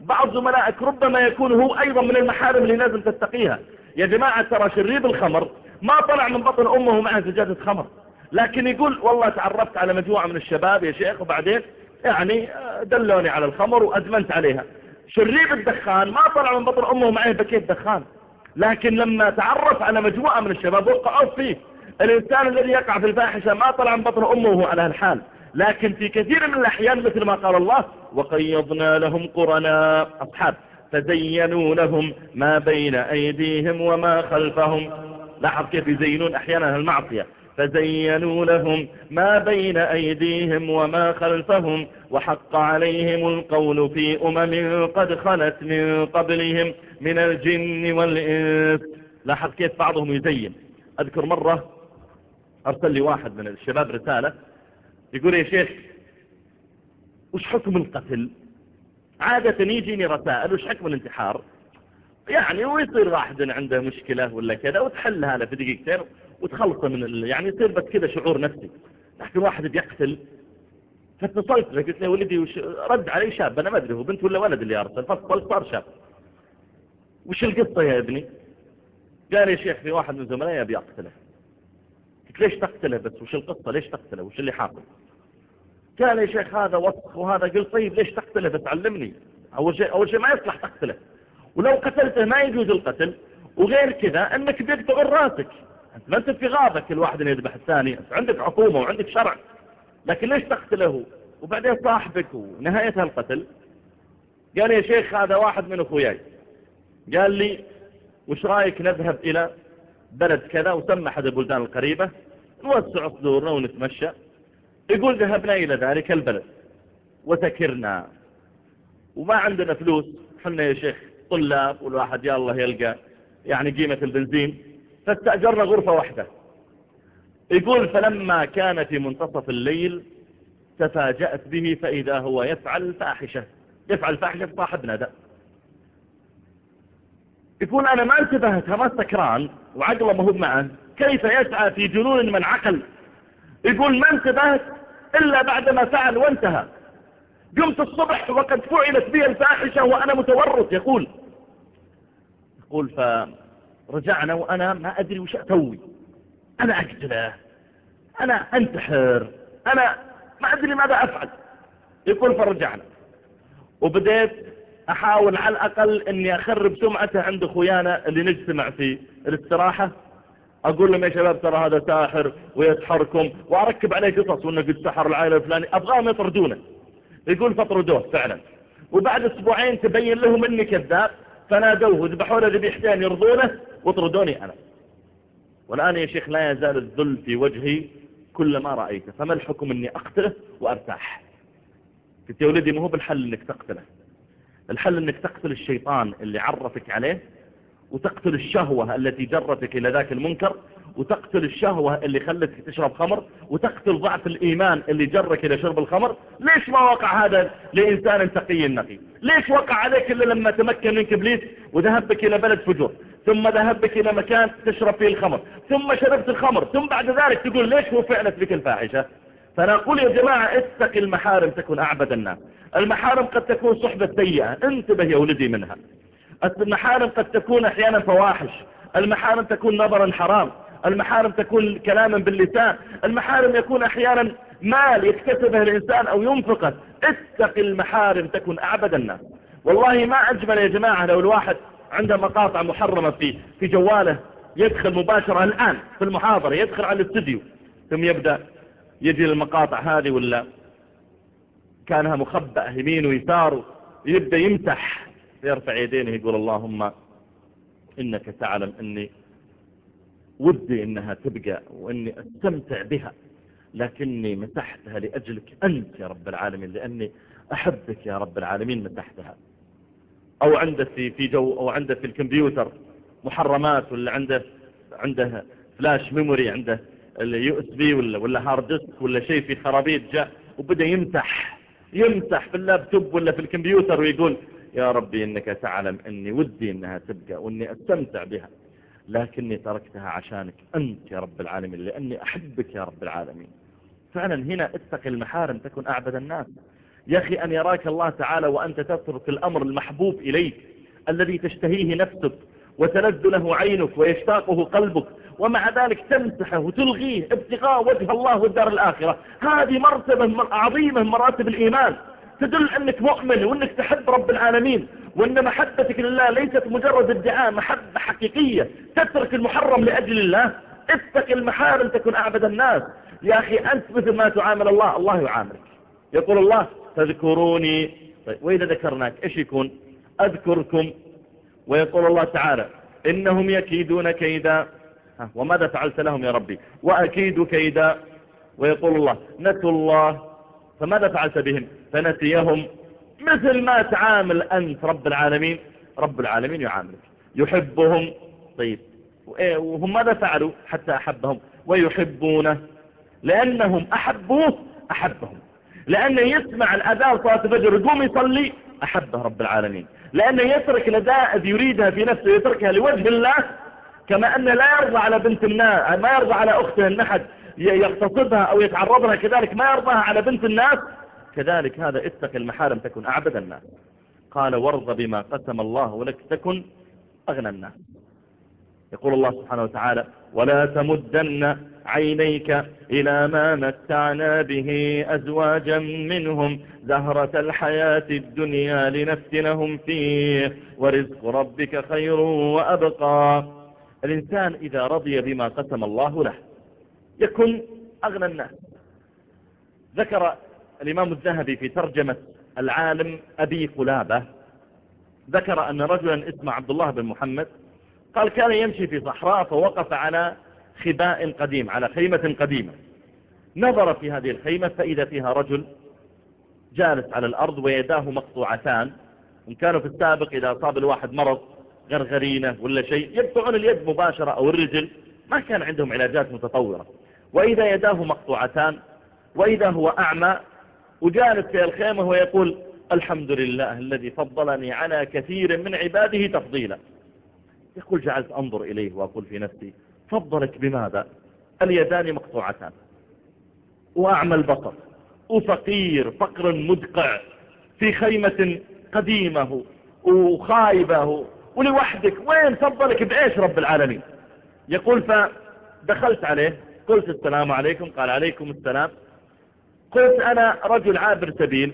بعض زملائك ربما يكون هو أيضا من المحارم اللي لازم تتقيها. يا جماعة ترى شريب الخمر ما طلع من بطن أمه معه زجاجة خمر. لكن يقول والله تعرفت على مجموعة من الشباب يا شيخ وبعدين يعني دلوني على الخمر وأدمنت عليها. شريب الدخان ما طلع من بطن أمه معه بكيت دخان. لكن لما تعرف على مجموعة من الشباب وقعوا فيه الإنسان الذي يقع في الفاحشة ما طلع من بطن أمه وهو على الحال. لكن في كثير من الأحيان مثل ما قال الله وقيضنا لهم قرناء أصحاب فزينوا لهم ما بين أيديهم وما خلفهم. لاحظ كيف يزينون أحيانا المعصية. فزينوا لهم ما بين أيديهم وما خلفهم وحق عليهم القول في أمم قد خلت من قبلهم من الجن والإنس. لاحظ كيف بعضهم يزين. أذكر مرة أرسل لي واحد من الشباب رسالة يقول يا شيخ وش حكم القتل؟ عادة يجيني رسائل وش حكم الانتحار؟ يعني ويصير واحد عنده مشكلة ولا كذا وتحلها له في دقيقتين. وتخلصه من يعني يصير بس كذا شعور نفسي. لكن واحد بيقتل فاتصلت له قلت له ولدي وش رد علي شاب أنا ما أدري هو بنت ولا ولد اللي ارسل فاتصل صار شاب. وش القصة يا ابني؟ قال يا شيخ في واحد من زملائي ابي اقتله قلت ليش تقتله بس؟ وش القصة؟ ليش تقتله؟ وش اللي حاصل؟ قال يا شيخ هذا وسخ وهذا. قلت طيب ليش تقتله؟ بس علمني. أول شيء أول شيء ما يصلح تقتله. ولو قتلته ما يجوز القتل. وغير كذا أنك بيقطع راسك. انت ما انت في غابة كل واحد يذبح الثاني. انت عندك حكومة وعندك شرع. لكن ليش تقتله وبعدين صاحبك ونهايتها القتل قال يا شيخ هذا واحد من أخوياي. قال لي وش رأيك نذهب إلى بلد كذا؟ وسمى أحد البلدان القريبة. نوسع صدورنا ونتمشى. يقول ذهبنا إلى ذلك البلد. وسكرنا وما عندنا فلوس. حنا يا شيخ طلاب والواحد يا الله يلقى يعني قيمة البنزين. فاستأجرنا غرفة واحدة. يقول فلما كان في منتصف الليل تفاجأت به فإذا هو يفعل فاحشة. يفعل فاحشة صاحبنا ده يقول أنا ما انتبهت هما سكران وعقله ما هو معه. كيف يسعى في جنون من عقل؟ يقول ما انتبهت إلا بعدما فعل وانتهى. قمت الصبح وقد فعلت بي الفاحشة وأنا متورط يقول. يقول فرجعنا وأنا ما أدري وش أسوي أنا أقتله. أنا أنتحر. أنا ما أدري ماذا أفعل. يقول فرجعنا. وبديت أحاول على الأقل أني أخرب سمعته عند أخويانا اللي نجتمع في الاستراحة. أقول لهم يا شباب ترى هذا ساحر ويسحركم وأركب عليه قصص وأنه قد سحر العائلة الفلاني أبغاهم يطردونه. يقول فطردوه فعلا. وبعد أسبوعين تبين لهم إني كذاب. فنادوه وذبحوا له ذبيحتين يرضونه. وطردوني أنا. والآن يا شيخ لا يزال الذل في وجهي كل ما رأيته فما الحكم إني أقتله وأرتاح؟ قلت يا ولدي ما هو بالحل إنك تقتله. الحل إنك تقتل الشيطان اللي عرفك عليه وتقتل الشهوة التي جرتك إلى ذاك المنكر وتقتل الشهوة اللي خلتك تشرب خمر وتقتل ضعف الإيمان اللي جرك إلى شرب الخمر. ليش ما وقع هذا لإنسان تقي نقي؟ ليش وقع عليك إلا لما تمكن منك إبليس وذهب بك إلى بلد فجور؟ ثم ذهب بك إلى مكان تشرب فيه الخمر ثم شربت الخمر ثم بعد ذلك تقول ليش هو فعلت بك الفاحشة؟ فأنا أقول يا جماعة اتق المحارم تكون أعبد الناس. المحارم قد تكون صحبة سيئة انتبه يا ولدي منها. المحارم قد تكون أحيانا فواحش. المحارم تكون نظرا حرام. المحارم تكون كلاما باللسان. المحارم يكون أحيانا مال يكتسبه الإنسان أو ينفقه. اتق المحارم تكون أعبد الناس. والله ما أجمل يا جماعة لو الواحد عنده مقاطع محرمة في, في جواله يدخل مباشرة الآن في المحاضرة يدخل على الاستديو. ثم يبدأ يجي المقاطع هذه ولا؟ كانها مخبأة يمين ويسار يبدأ يمسح يرفع يدينه يقول اللهم إنك تعلم أني ودي إنها تبقى وإني أستمتع بها لكني مسحتها لأجلك أنت يا رب العالمين لأني أحبك يا رب العالمين مسحتها. أو عنده في في جو أو عنده في الكمبيوتر محرمات ولا عنده عنده flash memory عنده ال USB ولا ولا hard disk ولا شيء في خرابيط جاء وبدأ يمسح يمسح في اللابتوب ولا في الكمبيوتر ويقول يا ربي إنك تعلم إني ودي إنها تبقى وإني أستمتع بها. لكني تركتها عشانك أنت يا رب العالمين لأني أحبك يا رب العالمين. فعلا هنا اتق المحارم تكن أعبد الناس. يا أخي أن يراك الله تعالى وأنت تترك الأمر المحبوب إليك الذي تشتهيه نفسك وتلذ له عينك ويشتاقه قلبك ومع ذلك تمسحه وتلغيه ابتغاء وجه الله والدار الآخرة. هذه مرتبة عظيمة مراتب الإيمان. تدل أنك مؤمن وأنك تحب رب العالمين وأن محبتك لله ليست مجرد ادعاء محبة حقيقية. تترك المحرم لأجل الله. اتق المحارم تكن أعبد الناس. يا أخي أنت مثل ما تعامل الله الله يعاملك. يقول الله تذكروني. طيب وإذا ذكرناك إيش يكون؟ أذكركم. ويقول الله تعالى إنهم يكيدون كيدا. وماذا فعلت لهم يا ربي؟ وأكيد كيدا. ويقول الله نسوا الله. فماذا فعلت بهم؟ فنسيهم. مثل ما تعامل أنت رب العالمين. رب العالمين يعاملك. يحبهم. طيب وهم ماذا فعلوا حتى أحبهم؟ ويحبونه. لأنهم أحبوه أحبهم. لأنه يسمع الأذان صلاة الفجر يقوم يصلي أحبه رب العالمين. لأنه يترك الأداء يريدها في نفسه يتركها لوجه الله كما أنه لا يرضى على بنت الناس ما يرضى على أخته النحد يغتصبها أو يتعرض لها كذلك ما يرضاها على بنت الناس. كذلك هذا اتق المحارم تكن أعبد الناس. قال وارض بما قسم الله ولك تكن أغنى الناس. يقول الله سبحانه وتعالى ولا تمدن عينيك إلى ما متعنا به أزواجا منهم زهرة الحياة الدنيا لنفتنهم فيه. ورزق ربك خير وأبقى. الإنسان إذا رضي بما قسم الله له يكن أغنى الناس. ذكر الإمام الذهبي في ترجمة العالم أبي قلابة ذكر أن رجلا اسمه عبد الله بن محمد قال كان يمشي في صحراء فوقف على خباء قديم على خيمة قديمة. نظر في هذه الخيمة فإذا فيها رجل جالس على الأرض ويداه مقطوعتان إن كانوا في السابق إذا أصاب الواحد مرض غرغرينة ولا شيء يقطعون اليد مباشرة أو الرجل ما كان عندهم علاجات متطورة. وإذا يداه مقطوعتان وإذا هو أعمى وجالس في الخيمة ويقول الحمد لله الذي فضلني على كثير من عباده تفضيلا. يقول جعلت أنظر إليه وأقول في نفسي فضلك بماذا؟ اليدان مقطوعتان. وأعمى البصر. وفقير فقر مدقع. في خيمة قديمة. وخايبة. ولوحدك. وين فضلك بإيش رب العالمين؟ يقول فدخلت عليه. قلت السلام عليكم. قال عليكم السلام. قلت أنا رجل عابر سبيل.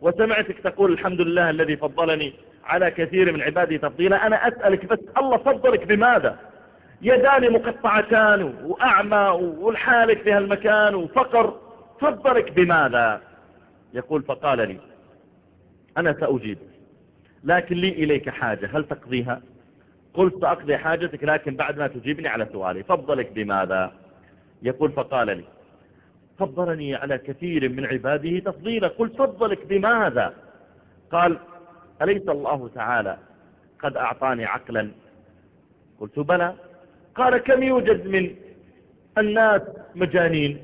وسمعتك تقول الحمد لله الذي فضلني على كثير من عبادي تفضيلا. أنا أسألك بس الله فضلك بماذا؟ يدان مقطعتان وأعمى والحالك في هالمكان وفقر فضلك بماذا؟ يقول فقال لي أنا سأجيب لكن لي إليك حاجة هل تقضيها؟ قلت سأقضي حاجتك لكن بعد ما تجيبني على سؤالي فضلك بماذا؟ يقول فقال لي فضلني على كثير من عباده تفضيلا قلت فضلك بماذا؟ قال أليس الله تعالى قد أعطاني عقلا؟ قلت بلى قال كم يوجد من الناس مجانين؟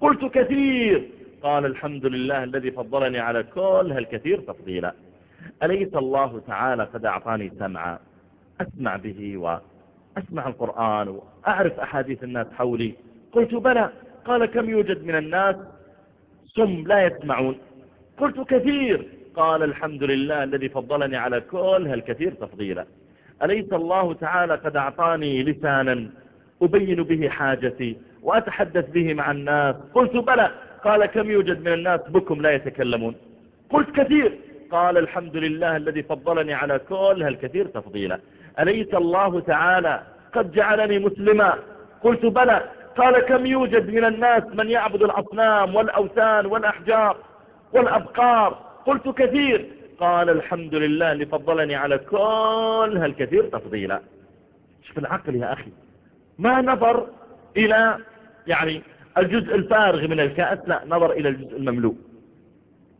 قلت كثير. قال الحمد لله الذي فضلني على كل هالكثير تفضيلا. أليس الله تعالى قد أعطاني سمعا؟ أسمع به وأسمع القرآن وأعرف أحاديث الناس حولي. قلت بلى. قال كم يوجد من الناس سم لا يسمعون؟ قلت كثير. قال الحمد لله الذي فضلني على كل هالكثير تفضيلا. أليس الله تعالى قد أعطاني لسانا أبين به حاجتي وأتحدث به مع الناس؟ قلت بلى. قال كم يوجد من الناس بكم لا يتكلمون. قلت كثير. قال الحمد لله الذي فضلني على كل هالكثير تفضيلا. أليس الله تعالى قد جعلني مسلما؟ قلت بلى. قال كم يوجد من الناس من يعبد الأصنام والأوثان والأحجار والأبقار؟ قلت كثير. قال الحمد لله اللي فضلني على كل هالكثير تفضيلا. شوف العقل يا أخي. ما نظر إلى يعني الجزء الفارغ من الكأس لا نظر إلى الجزء المملوء.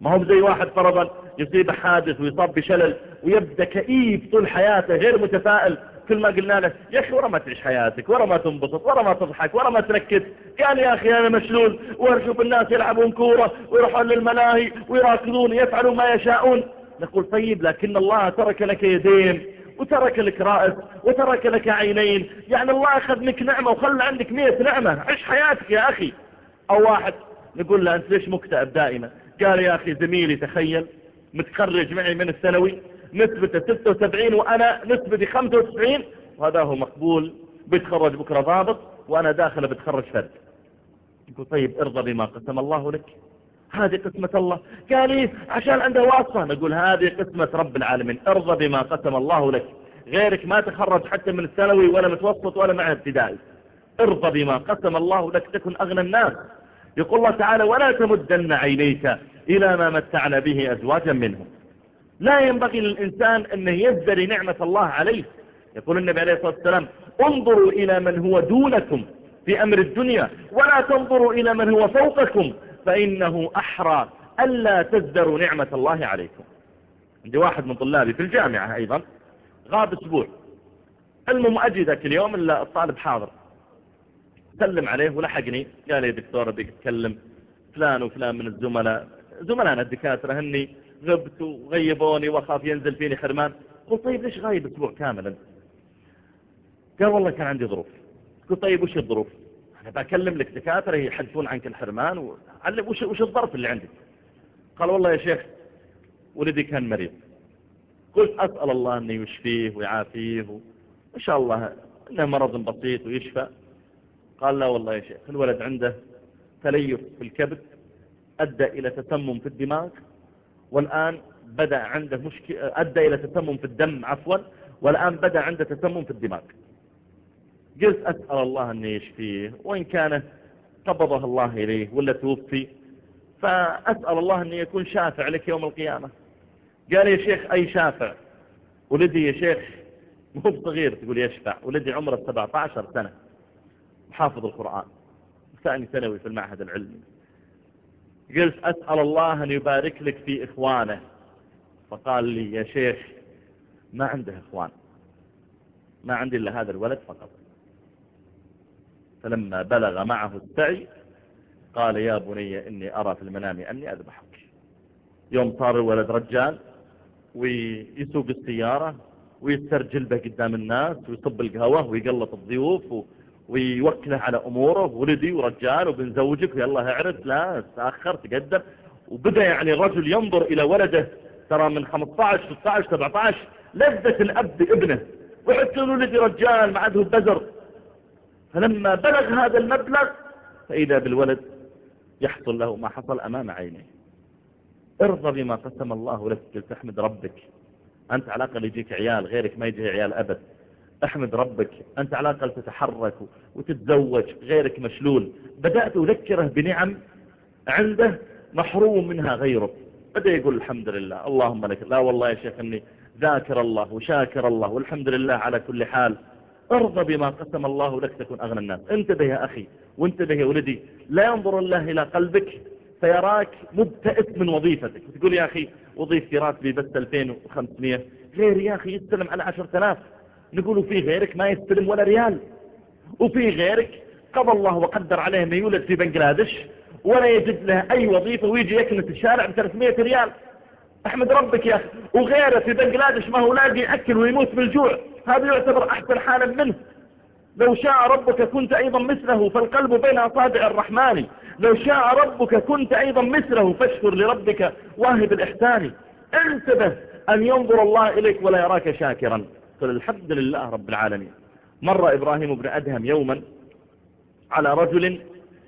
ما هو زي واحد فرضا يصيب حادث ويصاب بشلل ويبدأ كئيب طول حياته غير متفائل. كل ما قلنا له يا أخي ورا ما تعيش حياتك ورا ما تنبسط ورا ما تضحك ورا ما تركز. قال يا أخي أنا مشلول. وأشوف الناس يلعبون كورة ويروحون للملاهي ويراكضون يفعلون ما يشاءون. نقول طيب لكن الله ترك لك يدين وترك لك رأس وترك لك عينين. يعني الله أخذ منك نعمة وخلى عندك مية نعمة. عيش حياتك يا أخي. أو واحد نقول له أنت ليش مكتئب دائما؟ قال يا أخي زميلي تخيل متخرج معي من الثانوي نسبته 76 وأنا نسبتي 95 وهذا هو مقبول. بيتخرج بكرة ضابط وأنا داخل بتخرج فرد. يقول طيب ارضى بما قسم الله لك. هذه قسمة الله. قال إيه؟ عشان عنده واسطة. نقول هذه قسمة رب العالمين. ارضى بما قسم الله لك. غيرك ما تخرج حتى من الثانوي ولا متوسط ولا مع ابتدائي ارضى بما قسم الله لك. تكن أغنى الناس. يقول الله تعالى ولا تمدن عينيك إلى ما متعنا به أزواجا منهم. لا ينبغي للإنسان أنه يزدري نعمة الله عليه. يقول النبي عليه الصلاة والسلام انظروا إلى من هو دونكم في أمر الدنيا ولا تنظروا إلى من هو فوقكم. فإنه أحرى ألا تزدروا نعمة الله عليكم. عندي واحد من طلابي في الجامعة أيضا غاب أسبوع. المهم أجي ذاك اليوم الطالب حاضر. سلم عليه ولحقني. قال يا دكتور أبيك تكلم فلان وفلان من الزملاء. زملائنا الدكاترة هني غبت وغيبوني وأخاف ينزل فيني حرمان قلت طيب ليش غايب أسبوع كاملا؟ قال والله كان عندي ظروف. قلت طيب وش الظروف؟ بكلم لك دكاترة يحدثون عنك الحرمان وعلم وش, وش الظرف اللي عندك. قال والله يا شيخ ولدي كان مريض. قلت أسأل الله أنه يشفيه ويعافيه وإن شاء الله إنه مرض بسيط ويشفى. قال لا والله يا شيخ الولد عنده تليف في الكبد أدى إلى تسمم في الدماغ والآن بدأ عنده مشكلة أدى إلى تسمم في الدم عفوا والآن بدأ عنده تسمم في الدماغ. قلت أسأل الله أن يشفيه وإن كان قبضه الله إليه ولا توفي فأسأل الله أن يكون شافع لك يوم القيامة. قال يا شيخ أي شافع؟ ولدي يا شيخ مو صغير تقول يشفع. ولدي عمره 17 سنة محافظ القرآن ثاني ثانوي في المعهد العلمي. قلت أسأل الله أن يبارك لك في إخوانه. فقال لي يا شيخ ما عنده إخوان ما عندي إلا هذا الولد فقط. فلما بلغ معه السعي قال يا بني إني أرى في المنام أني أذبحك. يوم صار الولد رجال ويسوق السيارة ويسترجل به قدام الناس ويصب القهوة ويقلط الضيوف ويوكله على أموره ولدي ورجال وبنزوجك ويلا اعرس لا تأخر تقدم وبدأ يعني الرجل ينظر إلى ولده ترى من 15 16 17 لذة الأب بابنه وحتى ولدي رجال ما عده بزر. فلما بلغ هذا المبلغ فإذا بالولد يحصل له ما حصل أمام عينيه. ارضى بما قسم الله لك قلت أحمد ربك أنت على الأقل يجيك عيال غيرك ما يجي عيال أبد. أحمد ربك أنت على الأقل تتحرك وتتزوج غيرك مشلول. بدأت أذكره بنعم عنده محروم منها غيره. بدأ يقول الحمد لله اللهم لك لا والله يا شيخ أني ذاكر الله وشاكر الله والحمد لله على كل حال. ارضى بما قسم الله لك تكون أغنى الناس. انتبه يا أخي وانتبه يا ولدي. لا ينظر الله إلى قلبك فيراك مبتئس من وظيفتك. تقول يا أخي وظيفتي راتبي بس 2500 غير يا أخي يستلم على 10000 نقول في غيرك ما يستلم ولا ريال. وفي غيرك قضى الله وقدر عليه ما يولد في بنجلاديش ولا يجد له أي وظيفة ويجي يكنس الشارع ب 300 ريال. أحمد ربك يا أخي وغيره في بنجلاديش ما هو لاقي يأكل ويموت بالجوع. هذا يعتبر أحسن حالا منه. لو شاء ربك كنت أيضا مثله فالقلب بين أصابع الرحمن. لو شاء ربك كنت أيضا مثله فاشكر لربك واهب الإحسان. انتبه أن ينظر الله إليك ولا يراك شاكرا. قل الحمد لله رب العالمين. مر إبراهيم بن أدهم يوما على رجل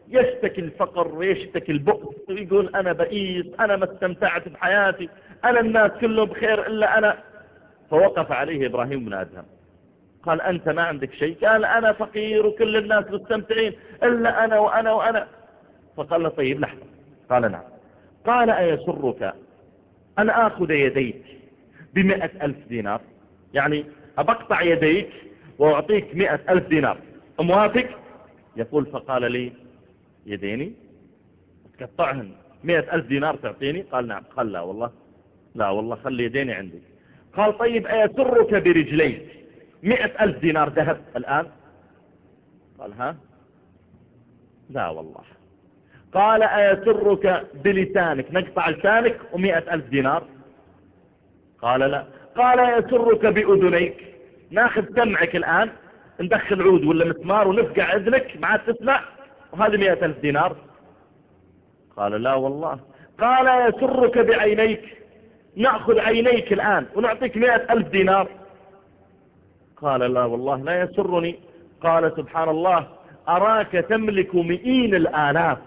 يشتكي الفقر ويشتكي البؤس ويقول أنا بئيس أنا ما استمتعت بحياتي أنا الناس كلهم بخير إلا أنا. فوقف عليه إبراهيم بن أدهم. قال أنت ما عندك شيء؟ قال أنا فقير وكل الناس مستمتعين إلا أنا وأنا وأنا. فقال له طيب لحظة. قال نعم. قال أيسرك أن آخذ يديك بمئة ألف دينار؟ يعني أبقطع يديك وأعطيك مئة ألف دينار. موافق يقول فقال لي يديني؟ تقطعهن مئة ألف دينار تعطيني؟ قال نعم. قال لا والله. لا والله خلي يديني عندك قال طيب أيسرك برجليك مئة ألف دينار ذهب. الآن؟ قال ها؟ لا والله. قال أيسرك بلسانك؟ نقطع لسانك ومئة ألف دينار. قال لا. قال يسرك بأذنيك؟ ناخذ سمعك الآن ندخل عود ولا مسمار ونفقع أذنك ما عاد تسمع؟ وهذه مئة ألف دينار. قال لا والله. قال يسرك بعينيك؟ نأخذ عينيك الآن ونعطيك مئة ألف دينار. قال لا والله لا يسرني. قال سبحان الله أراك تملك مئين الآلاف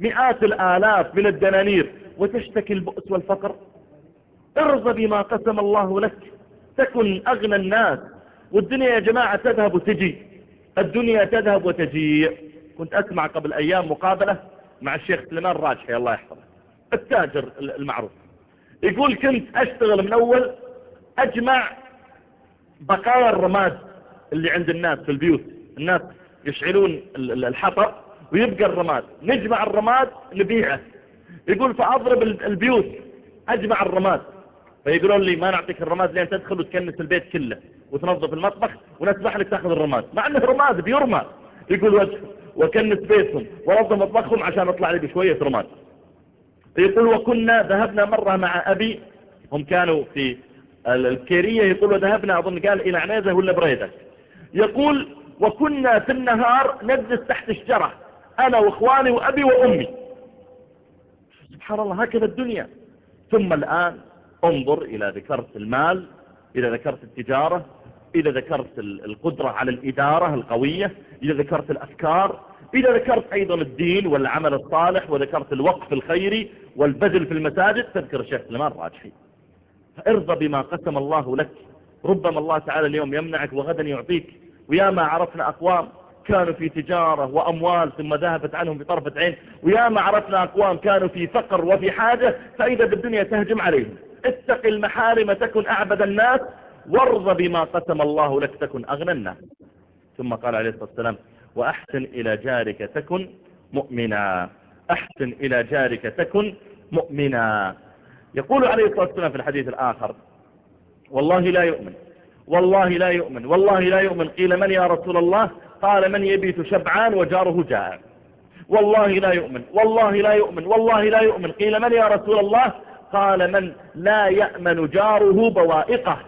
مئات الآلاف من الدنانير وتشتكي البؤس والفقر. ارضى بما قسم الله لك تكن أغنى الناس والدنيا يا جماعة تذهب وتجي الدنيا تذهب وتجي. كنت أسمع قبل أيام مقابلة مع الشيخ سليمان راجحي الله يحفظه التاجر المعروف. يقول كنت أشتغل من أول أجمع بقايا الرماد اللي عند الناس في البيوت. الناس يشعلون الحطب ويبقى الرماد. نجمع الرماد نبيعه. يقول فأضرب البيوت أجمع الرماد. فيقولون لي ما نعطيك الرماد لين تدخل وتكنس البيت كله وتنظف المطبخ ونسمح لك تأخذ الرماد. مع إنه رماد بيرمى يقول وكنس بيتهم ونظف مطبخهم عشان اطلع لي بشوية رماد. يقول وكنا ذهبنا مرة مع أبي. هم كانوا في الكيرية يقول وذهبنا أظن قال إلى عنيزة ولا بريدة. يقول وكنا في النهار نجلس تحت الشجرة أنا وإخواني وأبي وأمي. سبحان الله هكذا الدنيا. ثم الآن انظر إلى ذكرت المال إذا ذكرت التجارة إذا ذكرت القدرة على الإدارة القوية إذا ذكرت الأفكار إذا ذكرت أيضا الدين والعمل الصالح وذكرت الوقف الخيري والبذل في المساجد تذكر الشيخ سلمان راجحي ارضى بما قسم الله لك. ربما الله تعالى اليوم يمنعك وغدا يعطيك. ويا ما عرفنا أقوام كانوا في تجارة وأموال ثم ذهبت عنهم بطرفة عين. ويا ما عرفنا أقوام كانوا في فقر وفي حاجة فإذا بالدنيا تهجم عليهم. اتق المحارم تكن أعبد الناس. وارض بما قسم الله لك تكن أغنى الناس. ثم قال عليه الصلاة والسلام وأحسن إلى جارك تكن مؤمنا. أحسن إلى جارك تكن مؤمنا. يقول عليه الصلاة والسلام في الحديث الآخر والله لا يؤمن والله لا يؤمن والله لا يؤمن. قيل من يا رسول الله؟ قال من يبيت شبعان وجاره جائع والله لا يؤمن والله لا يؤمن والله لا يؤمن. قيل من يا رسول الله؟ قال من لا يأمن جاره بوائقه.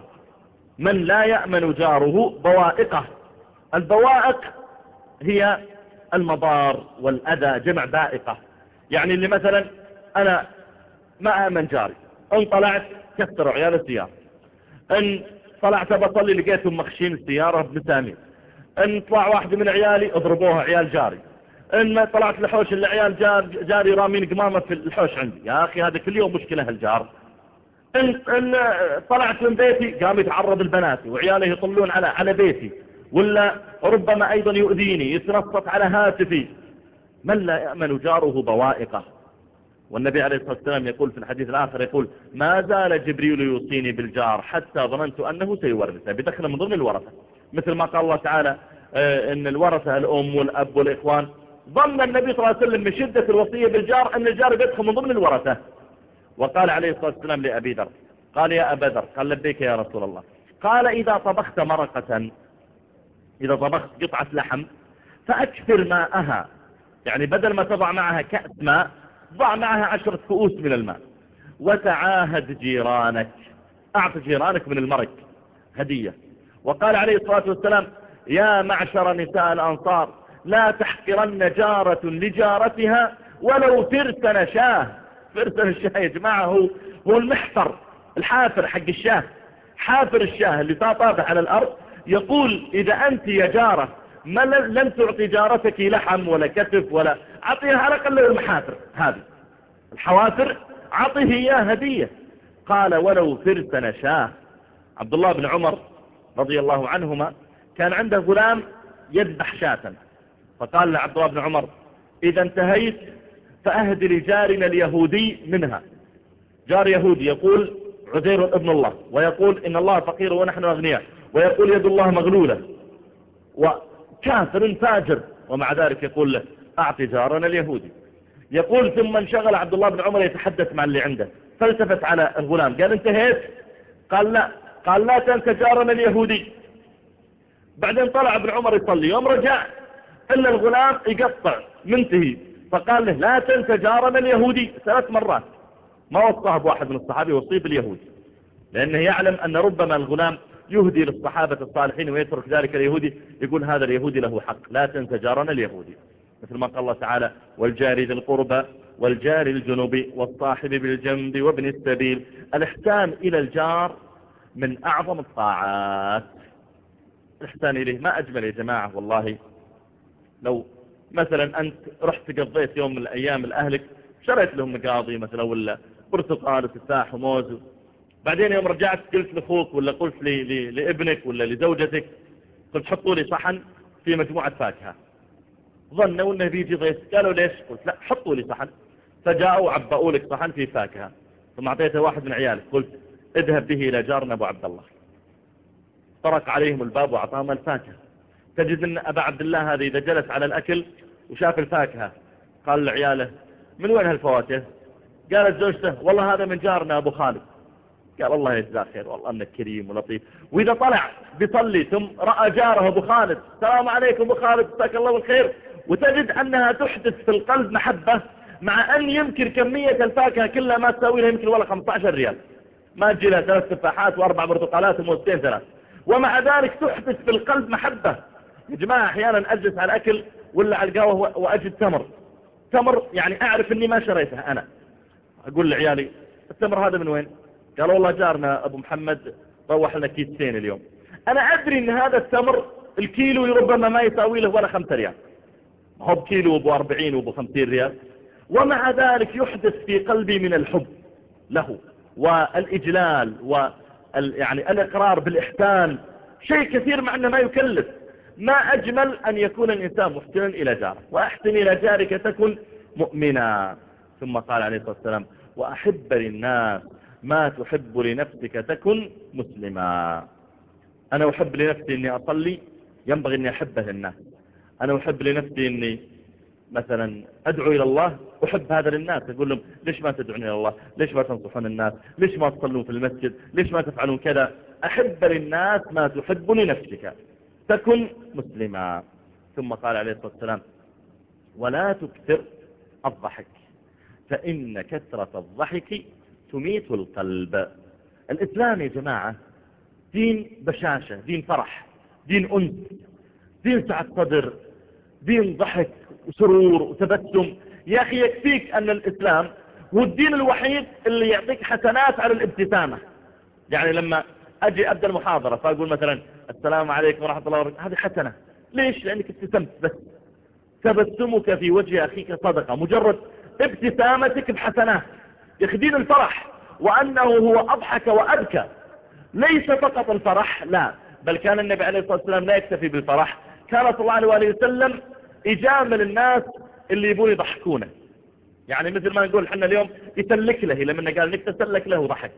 من لا يأمن جاره بوائقه؟ البوائق هي المضار والأذى جمع بائقة. يعني اللي مثلا أنا ما آمن جاري إن طلعت كسروا عيال السيارة. إن طلعت بصلي لقيتهم مخشين السيارة بمسامير إن طلع واحد من عيالي اضربوها عيال جاري. إن طلعت لحوش العيال جار جاري رامين قمامة في الحوش عندي. يا أخي هذا كل يوم مشكلة هالجار. إن, إن طلعت من بيتي قام يتعرض البنات وعياله يطلون على على بيتي. ولا ربما أيضا يؤذيني يتنصت على هاتفي. من لا يأمن جاره بوائقه؟ والنبي عليه الصلاة والسلام يقول في الحديث الآخر يقول ما زال جبريل يوصيني بالجار حتى ظننت أنه سيورثه بدخل من ضمن الورثة. مثل ما قال الله تعالى آه، إن الورثة الأم والأب والإخوان. ظن النبي صلى الله عليه وسلم من شدة الوصية بالجار أن الجار يدخل من ضمن الورثة. وقال عليه الصلاة والسلام لأبي ذر قال يا أبا ذر قال لبيك يا رسول الله. قال إذا طبخت مرقة إذا طبخت قطعة لحم فأكثر ماءها. يعني بدل ما تضع معها كأس ماء ضع معها عشرة كؤوس من الماء. وتعاهد جيرانك. أعط جيرانك من المرق هدية. وقال عليه الصلاة والسلام يا معشر نساء الأنصار لا تحقرن جارة لجارتها ولو فرسن شاه فرسن الشاه يا جماعة هو, هو المحفر الحافر حق الشاه. حافر الشاه اللي طاطافه على الأرض يقول إذا أنت يا جارة ما لم تعطي جارتك لحم ولا كتف ولا أعطيها على الأقل المحافر هذه. الحوافر أعطيه إياه هدية. قال ولو فرسن شاه عبد الله بن عمر رضي الله عنهما كان عنده غلام يذبح شاة. فقال لعبد الله بن عمر إذا انتهيت فأهد لجارنا اليهودي منها. جار يهودي يقول عزير ابن الله ويقول إن الله فقير ونحن أغنياء. ويقول يد الله مغلولة. وكافر فاجر ومع ذلك يقول له أعطي جارنا اليهودي. يقول ثم انشغل عبد الله بن عمر يتحدث مع اللي عنده. فالتفت على الغلام. قال انتهيت قال لا. قال لا تنسى جارنا اليهودي. بعدين طلع ابن عمر يصلي. يوم رجع إلا الغلام يقطع منتهي. فقال له لا تنسى جارنا اليهودي. ثلاث مرات. ما وصاه بواحد من الصحابة يوصيه باليهودي. لأنه يعلم أن ربما الغلام يهدي للصحابة الصالحين ويترك ذلك اليهودي يقول هذا اليهودي له حق لا تنسى جارنا اليهودي. مثل ما قال الله تعالى والجار ذي القربى والجار الجنوب والصاحب بالجنب وابن السبيل. الإحسان إلى الجار من أعظم الطاعات. الإحسان إليه ما أجمل يا جماعة والله لو مثلا أنت رحت قضيت يوم من الأيام لأهلك شريت لهم مقاضي مثلا ولا برتقال وتفاح وموز بعدين يوم رجعت قلت لأخوك ولا قلت لابنك ولا لزوجتك قلت حطوا لي صحن في مجموعة فاكهة. ظنوا إنه بيجي ضيف. قالوا ليش؟ قلت لا حطوا لي صحن. فجاءوا عبأوا لك صحن في فاكهة. ثم أعطيته واحد من عيالك. قلت اذهب به إلى جارنا أبو عبد الله. طرق عليهم الباب وأعطاهم الفاكهة. تجد إن أبا عبد الله هذا إذا جلس على الأكل وشاف الفاكهة قال لعياله من وين هالفواكه؟ قالت زوجته والله هذا من جارنا أبو خالد. قال الله يجزاه خير والله انك كريم ولطيف. وإذا طلع بيصلي ثم رأى جاره أبو خالد السلام عليكم أبو خالد جزاك الله بالخير. وتجد أنها تحدث في القلب محبة مع أن يمكن كمية الفاكهة كلها ما تساوي لها يمكن ولا 15 ريال. ما تجي لها ثلاث تفاحات وأربع برتقالات وموزتين ثلاث ومع ذلك تحدث في القلب محبة. يا جماعة أحيانا أجلس على الأكل ولا على القهوة وأجد تمر. تمر يعني أعرف إني ما شريته أنا. أقول لعيالي التمر هذا من وين؟ قال والله جارنا أبو محمد روح لنا كيستين اليوم. أنا أدري إن هذا التمر الكيلو ربما ما يساوي له ولا خمسة ريال. هو بكيلو وأبو أربعين وأبو خمسين ريال. ومع ذلك يحدث في قلبي من الحب له والإجلال و يعني الإقرار بالإحسان. شيء كثير مع أنه ما يكلف. ما أجمل أن يكون الإنسان محسنا إلى جاره. وأحسن إلى جارك تكن مؤمنا. ثم قال عليه الصلاة والسلام وأحب للناس ما تحب لنفسك تكن مسلما. أنا أحب لنفسي أني أصلي ينبغي أني أحبه للناس. أنا أحب لنفسي أني مثلا أدعو إلى الله أحب هذا للناس. أقول لهم ليش ما تدعون إلى الله؟ ليش ما تنصحون الناس؟ ليش ما تصلون في المسجد؟ ليش ما تفعلون كذا؟ أحب للناس ما تحب لنفسك تكن مسلما. ثم قال عليه الصلاة والسلام ولا تكثر الضحك فإن كثرة الضحك تميت القلب. الإسلام يا جماعة دين بشاشة دين فرح دين أنس دين سعة صدر دين ضحك وسرور وتبسم. يا أخي يكفيك أن الإسلام هو الدين الوحيد اللي يعطيك حسنات على الابتسامة. يعني لما أجي أبدأ المحاضرة فأقول مثلا السلام عليكم ورحمة الله وبركاته. هذه حسنة. ليش؟ لأنك ابتسمت بس. تبسمك في وجه أخيك صدقة. مجرد ابتسامتك بحسنات. يخدين الفرح وأنه هو أضحك وأبكى. ليس فقط الفرح لا بل كان النبي عليه الصلاة والسلام لا يكتفي بالفرح. كان صلى الله عليه وسلم يجامل الناس اللي يبون يضحكونه. يعني مثل ما نقول حنا اليوم يسلك له لما قال إنك تسلك له وضحك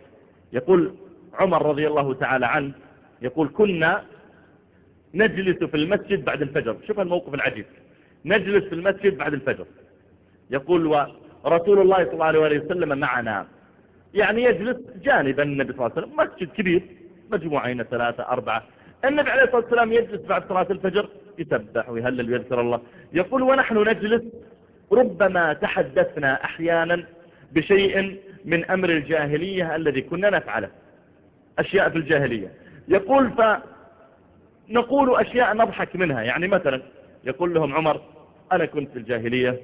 يقول عمر رضي الله تعالى عنه يقول كنا نجلس في المسجد بعد الفجر. شوف الموقف العجيب. نجلس في المسجد بعد الفجر. يقول ورسول الله صلى الله عليه وسلم معنا. يعني يجلس جانبا النبي صلى الله عليه وسلم. مسجد كبير مجموعين ثلاثة أربعة. النبي عليه الصلاة والسلام يجلس بعد صلاة الفجر يسبح ويهلل ويذكر الله. يقول ونحن نجلس ربما تحدثنا أحيانا بشيء من أمر الجاهلية الذي كنا نفعله. أشياء في الجاهلية. يقول فنقول أشياء نضحك منها. يعني مثلا يقول لهم عمر أنا كنت في الجاهلية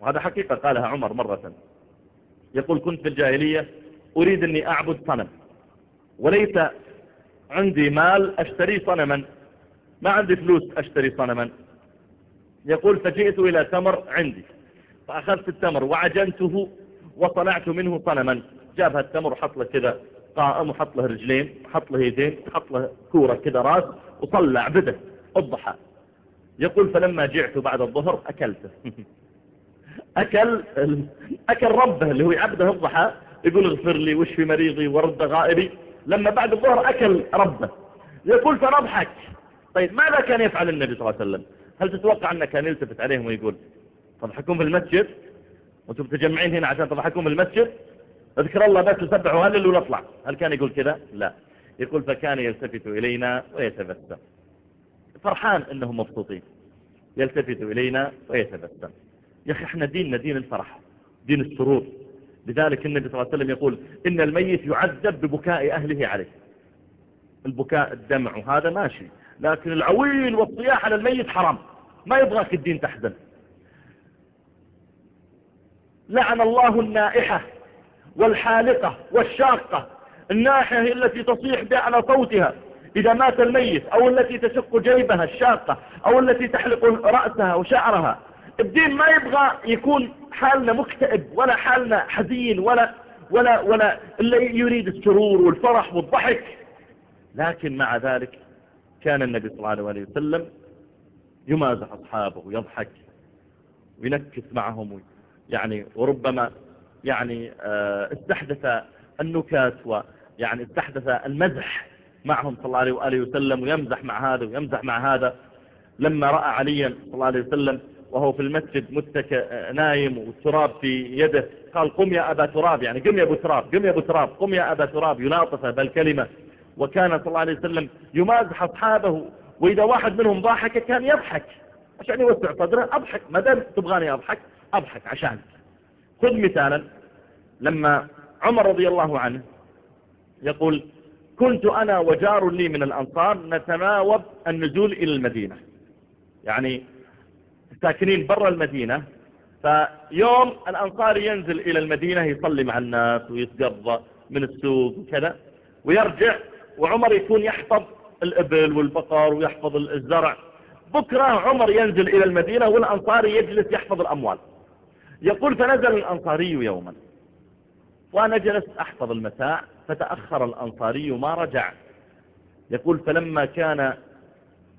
وهذا حقيقة قالها عمر مرة. يقول كنت في الجاهلية أريد أني أعبد صنم وليس عندي مال أشتري صنما ما عندي فلوس أشتري صنما. يقول فجئت إلى تمر عندي فأخذت التمر وعجنته وصنعت منه صنما. جاب التمر وحط له كذا قائم وحط له رجلين وحط له يدين وحط له كورة كذا راس وطلع بده الضحى يقول فلما جعت بعد الظهر أكلته. أكل أكل ربه اللي هو عبده الضحى يقول اغفر لي واشفي مريضي ورد غائبي. لما بعد الظهر أكل ربه. يقول فنضحك. طيب ماذا كان يفعل النبي صلى الله عليه وسلم؟ هل تتوقع أنه كان يلتفت عليهم ويقول تضحكون في المسجد وأنتم متجمعين هنا عشان تضحكون في المسجد أذكر الله بس وسبح وهلل ونطلع هل كان يقول كذا؟ لا. يقول فكان يلتفت إلينا ويتبسم. فرحان إنهم مبسوطين. يلتفت إلينا ويتبسم. يا أخي إحنا ديننا دين الفرح دين السرور. لذلك النبي صلى الله عليه وسلم يقول إن الميت يعذب ببكاء أهله عليه. البكاء الدمع وهذا ماشي لكن العويل والصياح على الميت حرام. ما يبغاك الدين تحزن. لعن الله النائحة والحالقة والشاقة. النائحة هي التي تصيح بأعلى صوتها. إذا مات الميت أو التي تشق جيبها الشاقة أو التي تحلق رأسها وشعرها الدين ما يبغى يكون حالنا مكتئب ولا حالنا حزين ولا ولا ولا اللي يريد السرور والفرح والضحك. لكن مع ذلك كان النبي صلى الله عليه وسلم يمازح أصحابه ويضحك وينكس معهم يعني وربما يعني آه، استحدث النكات ويعني استحدث المزح معهم صلى الله عليه وسلم ويمزح مع هذا ويمزح مع هذا. لما رأى عليا صلى الله عليه وسلم وهو في المسجد متكئ نايم والتراب في يده. قال قم يا أبا تراب يعني قم يا أبو تراب قم يا أبو تراب قم يا أبا تراب يلاطفه بالكلمة. وكان صلى الله عليه وسلم يمازح أصحابه وإذا واحد منهم ضاحك كان يضحك. عشان يوسع صدره أضحك. ما دام تبغاني أضحك أضحك عشان. خذ مثالا لما عمر رضي الله عنه يقول كنت أنا وجار لي من الأنصار نتناوب النزول إلى المدينة. يعني ساكنين برا المدينة فيوم الأنصاري ينزل إلى المدينة يصلي مع الناس ويتقضى من السوق وكذا ويرجع وعمر يكون يحفظ الإبل والبقر ويحفظ الزرع. بكرة عمر ينزل إلى المدينة والأنصاري يجلس يحفظ الأموال. يقول فنزل الأنصاري يوما. وأنا جلست أحفظ المتاع فتأخر الأنصاري ما رجع. يقول فلما كان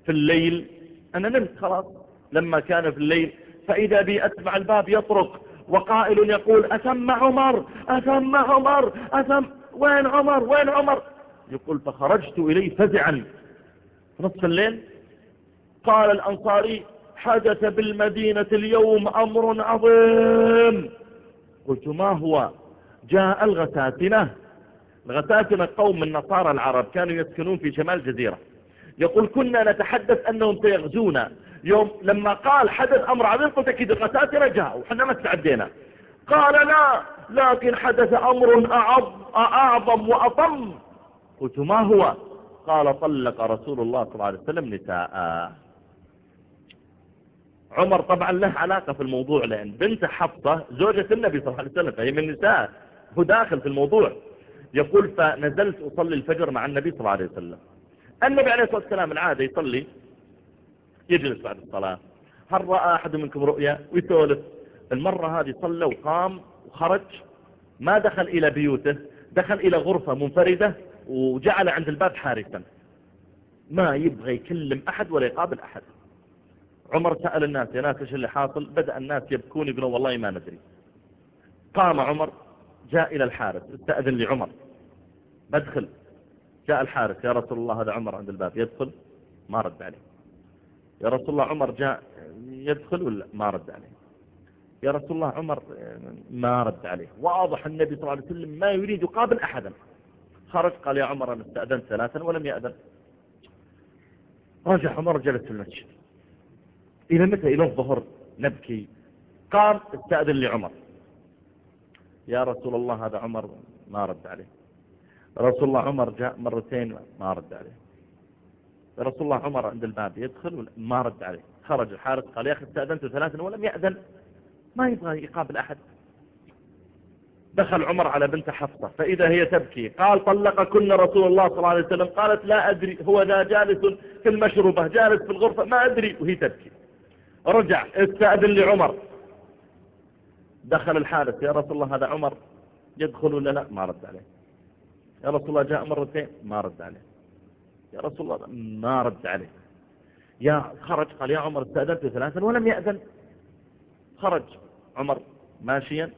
في الليل أنا نمت خلاص. لما كان في الليل فإذا بي أتبع الباب يطرق وقائل يقول أثم عمر؟ أثم عمر؟ أثم وين عمر؟ وين عمر؟ يقول فخرجت إليه فزعا. نصف الليل قال الأنصاري حدث بالمدينة اليوم أمر عظيم. قلت ما هو؟ جاء الغساتنة. الغساتنة قوم من نصارى العرب كانوا يسكنون في شمال جزيرة يقول كنا نتحدث أنهم سيغزونا. يوم لما قال حدث أمر عظيم قلت أكيد الغساتنة جاءوا وحنا ما استعدينا قال لا لكن حدث أمر أعظم وأطم. قلت ما هو؟ قال طلق رسول الله صلى الله عليه وسلم نساء عمر طبعا له علاقة في الموضوع لأن بنت حفصة زوجة النبي صلى الله عليه وسلم فهي من النساء هو داخل في الموضوع. يقول فنزلت أصلي الفجر مع النبي صلى الله عليه وسلم. النبي عليه الصلاة والسلام العادة يصلي يجلس بعد الصلاة. هل رأى أحد منكم رؤيا؟ ويسولف. المرة هذه صلى وقام وخرج ما دخل إلى بيوته دخل إلى غرفة منفردة وجعل عند الباب حارسا. ما يبغى يكلم أحد ولا يقابل أحد. عمر سأل الناس يا ناس إيش اللي حاصل؟ بدأ الناس يبكون يقولون والله ما ندري. قام عمر جاء إلى الحارس استأذن لعمر بدخل. جاء الحارس يا رسول الله هذا عمر عند الباب يدخل. ما رد عليه. يا رسول الله عمر جاء يدخل ولا ما رد عليه؟ يا رسول الله عمر ما رد عليه. واضح النبي صلى الله عليه وسلم ما يريد يقابل أحدا. خرج قال يا عمر أنا استأذنت ثلاثا ولم يأذن. رجع عمر جلس في المسجد. إلى متى؟ إلى الظهر نبكي. قام استأذن لعمر. يا رسول الله هذا عمر ما رد عليه. رسول الله عمر جاء مرتين ما رد عليه. رسول الله عمر عند الباب يدخل ما رد عليه. خرج الحارس قال يا أخي استأذنت ثلاثا ولم يأذن. ما يبغى يقابل أحد. دخل عمر على بنت حفصة فإذا هي تبكي قال طلقكن رسول الله صلى الله عليه وسلم. قالت لا أدري هو ذا جالس في المشربة جالس في الغرفة ما أدري. وهي تبكي. رجع استأذن لعمر. دخل الحارس يا رسول الله هذا عمر يدخل ولا لا؟ ما رد عليه. يا رسول الله جاء مرتين ما رد عليه. يا رسول الله ما رد عليه. يا خرج قال يا عمر استأذنت ثلاثا ولم يأذن. خرج عمر ماشيا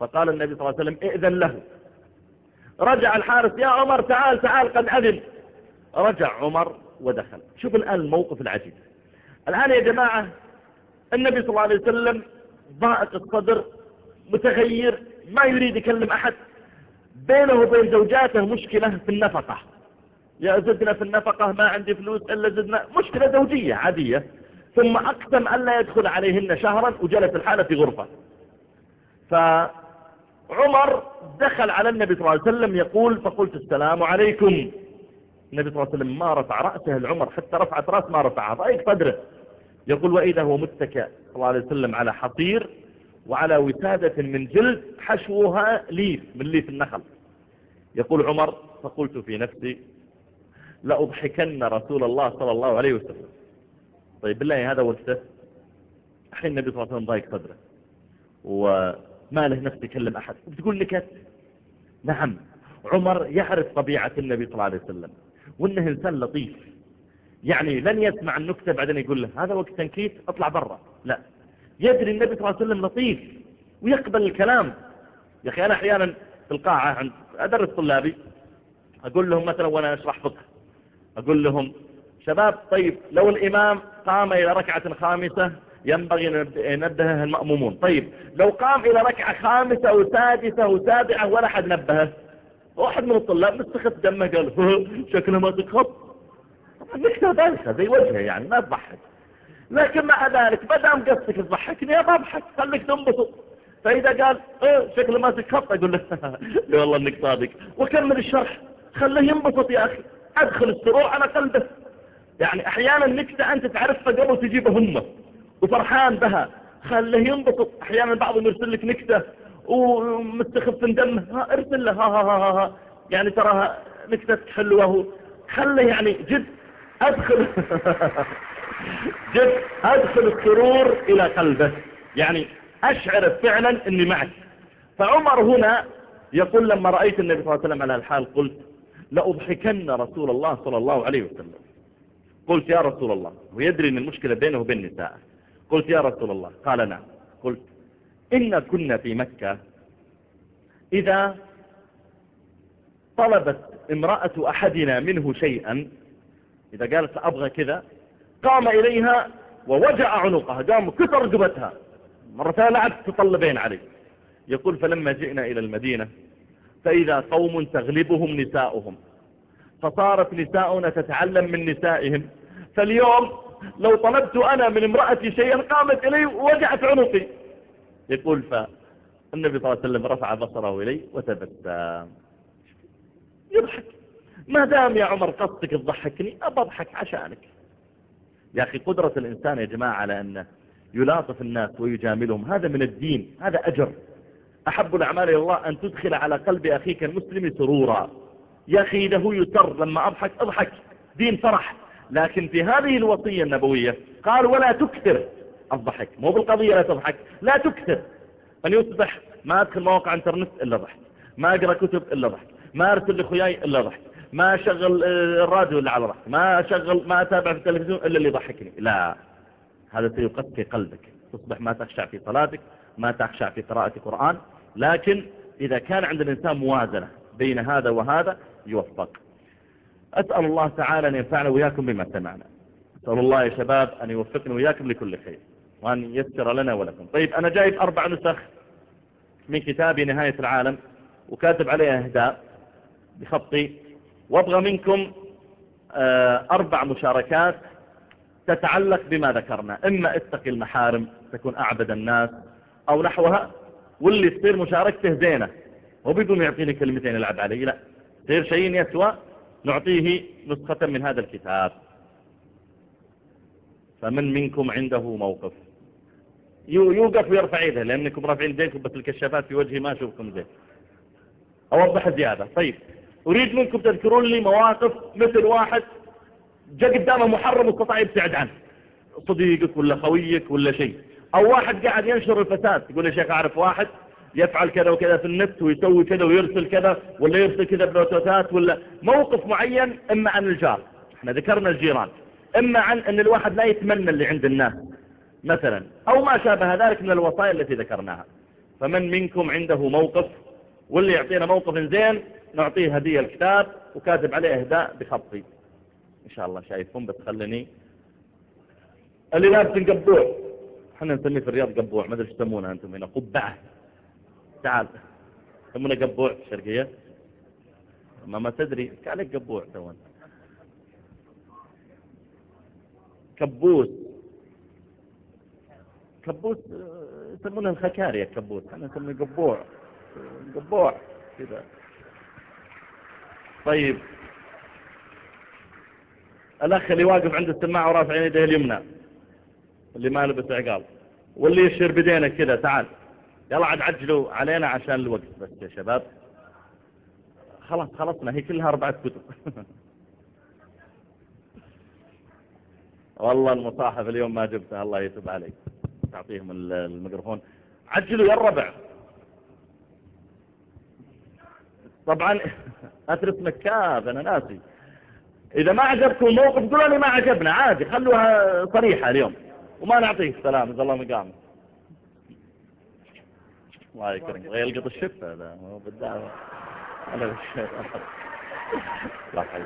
فقال النبي صلى الله عليه وسلم ائذن له. رجع الحارس يا عمر تعال تعال قد أذن. رجع عمر ودخل. شوف الآن الموقف العجيب. الآن يا جماعة النبي صلى الله عليه وسلم ضائق الصدر متغير ما يريد يكلم أحد. بينه وبين زوجاته مشكلة في النفقة. يا زدنا في النفقة ما عندي فلوس إلا زدنا. مشكلة زوجية عادية. ثم أقسم ألا يدخل عليهن شهرا وجلس الحالة في غرفة. فعمر دخل على النبي صلى الله عليه وسلم يقول فقلت السلام عليكم. النبي صلى الله عليه وسلم ما رفع رأسه العمر حتى رفعت رأس ما رفعها ضايق صدره يقول وإذا هو متكئ صلى الله عليه وسلم على حصير وعلى وسادة من جلد حشوها ليف من ليف النخل. يقول عمر فقلت في نفسي لأضحكن رسول الله صلى الله عليه وسلم. طيب بالله هذا وقته الحين النبي صلى الله عليه وسلم ضايق صدره. وما له نفس يكلم أحد. بتقول نكت نعم عمر يعرف طبيعة النبي صلى الله عليه وسلم وإنه إنسان لطيف. يعني لن يسمع النكتة بعدين يقول له هذا وقت تنكيت أطلع برا. لا. يدري النبي صلى الله عليه وسلم لطيف ويقبل الكلام. يا أخي أنا أحيانا في القاعة عند أدرس طلابي أقول لهم مثلا وأنا أشرح فقه. أقول لهم شباب طيب لو الإمام قام إلى ركعة خامسة ينبغي أن ينبهه المأمومون. طيب لو قام إلى ركعة خامسة وسادسة وسابعة ولا حد نبهه واحد من الطلاب مستخف دمه قال شكله ما تخط. نكتة بايخة زي وجهه يعني ما تضحك. لكن مع ذلك ما دام قصدك تضحكني ابى أضحك. خليك تنبسط. فإذا قال إيه شكله ماسك خط أقول له والله إنك صادق. وكمل الشرح خليه ينبسط يا أخي. أدخل السرور على قلبه يعني أحيانا نكتة أنت تعرفها قبل تجيبه همة وفرحان بها. خليه ينبسط. أحيانا بعضهم يرسل لك نكتة ومستخف من دمه. ها ارسل له. ها ها ها ها يعني تراها نكتتك حلوة خليه يعني جد أدخل جد أدخل السرور إلى قلبه يعني أشعر فعلا إني معك. فعمر هنا يقول لما رأيت النبي صلى الله عليه وسلم على الحال قلت لأضحكن رسول الله صلى الله عليه وسلم. قلت يا رسول الله ويدري إن المشكلة بينه وبين نساءه قلت يا رسول الله قال نعم. قلت إن كنا في مكة إذا طلبت امرأة أحدنا منه شيئا إذا قالت أبغى كذا قام إليها ووجع عنقها قام كسر رقبتها مرة لعب تطلبين عليه. يقول فلما جئنا إلى المدينة فإذا قوم تغلبهم نساؤهم. فصارت نساؤنا تتعلم من نسائهم. فاليوم لو طلبت أنا من امرأتي شيئا قامت إلي ووجعت عنقي. يقول فالنبي صلى الله عليه وسلم رفع بصره إلي وتبسم. يضحك. ما دام يا عمر قصدك تضحكني أبى أضحك عشانك. يا أخي قدرة الإنسان يا جماعة على أنه يلاطف الناس ويجاملهم هذا من الدين هذا أجر. أحب الأعمال إلى الله أن تدخل على قلب أخيك المسلم سرورا. يا أخي له يسر لما أضحك أضحك. دين فرح. لكن في هذه الوصية النبوية قال ولا تكثر. الضحك مو بالقضية لا تضحك. لا تكثر. أن يصبح ما أدخل مواقع إنترنت إلا ضحك. ما أقرأ كتب إلا ضحك. ما أرسل لخياي إلا ضحك. ما أشغل آه، الراديو إلا على ضحك. ما أشغل ما أتابع في التلفزيون إلا اللي يضحكني. لا. هذا سيقسي قلبك. تصبح ما تخشع في صلاتك. ما تخشع في قراءة قرآن لكن إذا كان عند الإنسان موازنة بين هذا وهذا يوفق. أسأل الله تعالى أن ينفعنا وياكم بما سمعنا. أسأل الله يا شباب أن يوفقنا وياكم لكل خير وأن يسر لنا ولكم. طيب أنا جايب أربع نسخ من كتاب نهاية العالم وكاتب عليها إهداء بخطي وأبغى منكم آه، أربع مشاركات تتعلق بما ذكرنا. إما اتقي المحارم تكون أعبد الناس أو نحوها واللي تصير مشاركته زينة. وبدون يعطيني كلمتين يلعب علي؟ لا. تصير شيء يسوى نعطيه نسخة من هذا الكتاب. فمن منكم عنده موقف؟ يوقف ويرفع يده لأنكم رافعين يديكم بس الكشافات في وجهي ما أشوفكم زين. أوضح زيادة. طيب. أريد منكم تذكرون لي مواقف مثل واحد جاء قدامه محرم واستطاع يبتعد عنه. صديقك ولا خويك ولا شيء. أو واحد قاعد ينشر الفساد. يقول يا شيخ أعرف واحد يفعل كذا وكذا في النت ويسوي كذا ويرسل كذا ولا يرسل كذا بلوتوثات ولا موقف معين إما عن الجار. إحنا ذكرنا الجيران. إما عن أن الواحد لا يتمنى اللي عند الناس مثلا. أو ما شابه ذلك من الوصايا التي ذكرناها. فمن منكم عنده موقف واللي يعطينا موقف زين نعطيه هدية الكتاب وكاتب عليه إهداء بخطي. إن شاء الله شايفهم بس خلني اللي لابس قبوع إحنا نسميه في الرياض قبوع ما أدري إيش تسمونه أنتم هنا قبعة. تعال. يسمونه قبوع شرقيه ما ما تدري كأنك قبوع تو كبوس. كبوس يسمونه الخكارية كبوس. إحنا نسميه قبوع. قبوع. كذا. طيب. الأخ اللي واقف عند السماعة ورافع يده اليمنى اللي ما لبس عقال واللي يشير بدينه كذا تعال. يلا عاد عجلوا علينا عشان الوقت بس يا شباب. خلاص خلصنا. هي كلها أربعة كتب. والله المصاحف اليوم ما جبتها. الله يتوب علي تعطيهم الميكروفون. عجلوا يا الربع. طبعا أترك مكاف أنا ناسي. إذا ما عجبكم الموقف قولوا لي ما عجبنا. عادي خلوها صريحة اليوم. وما نعطيك السلام إذا الله مقام الله يكرمك. يلقط الشفة هذا. هو بالدعوة. أنا لا حول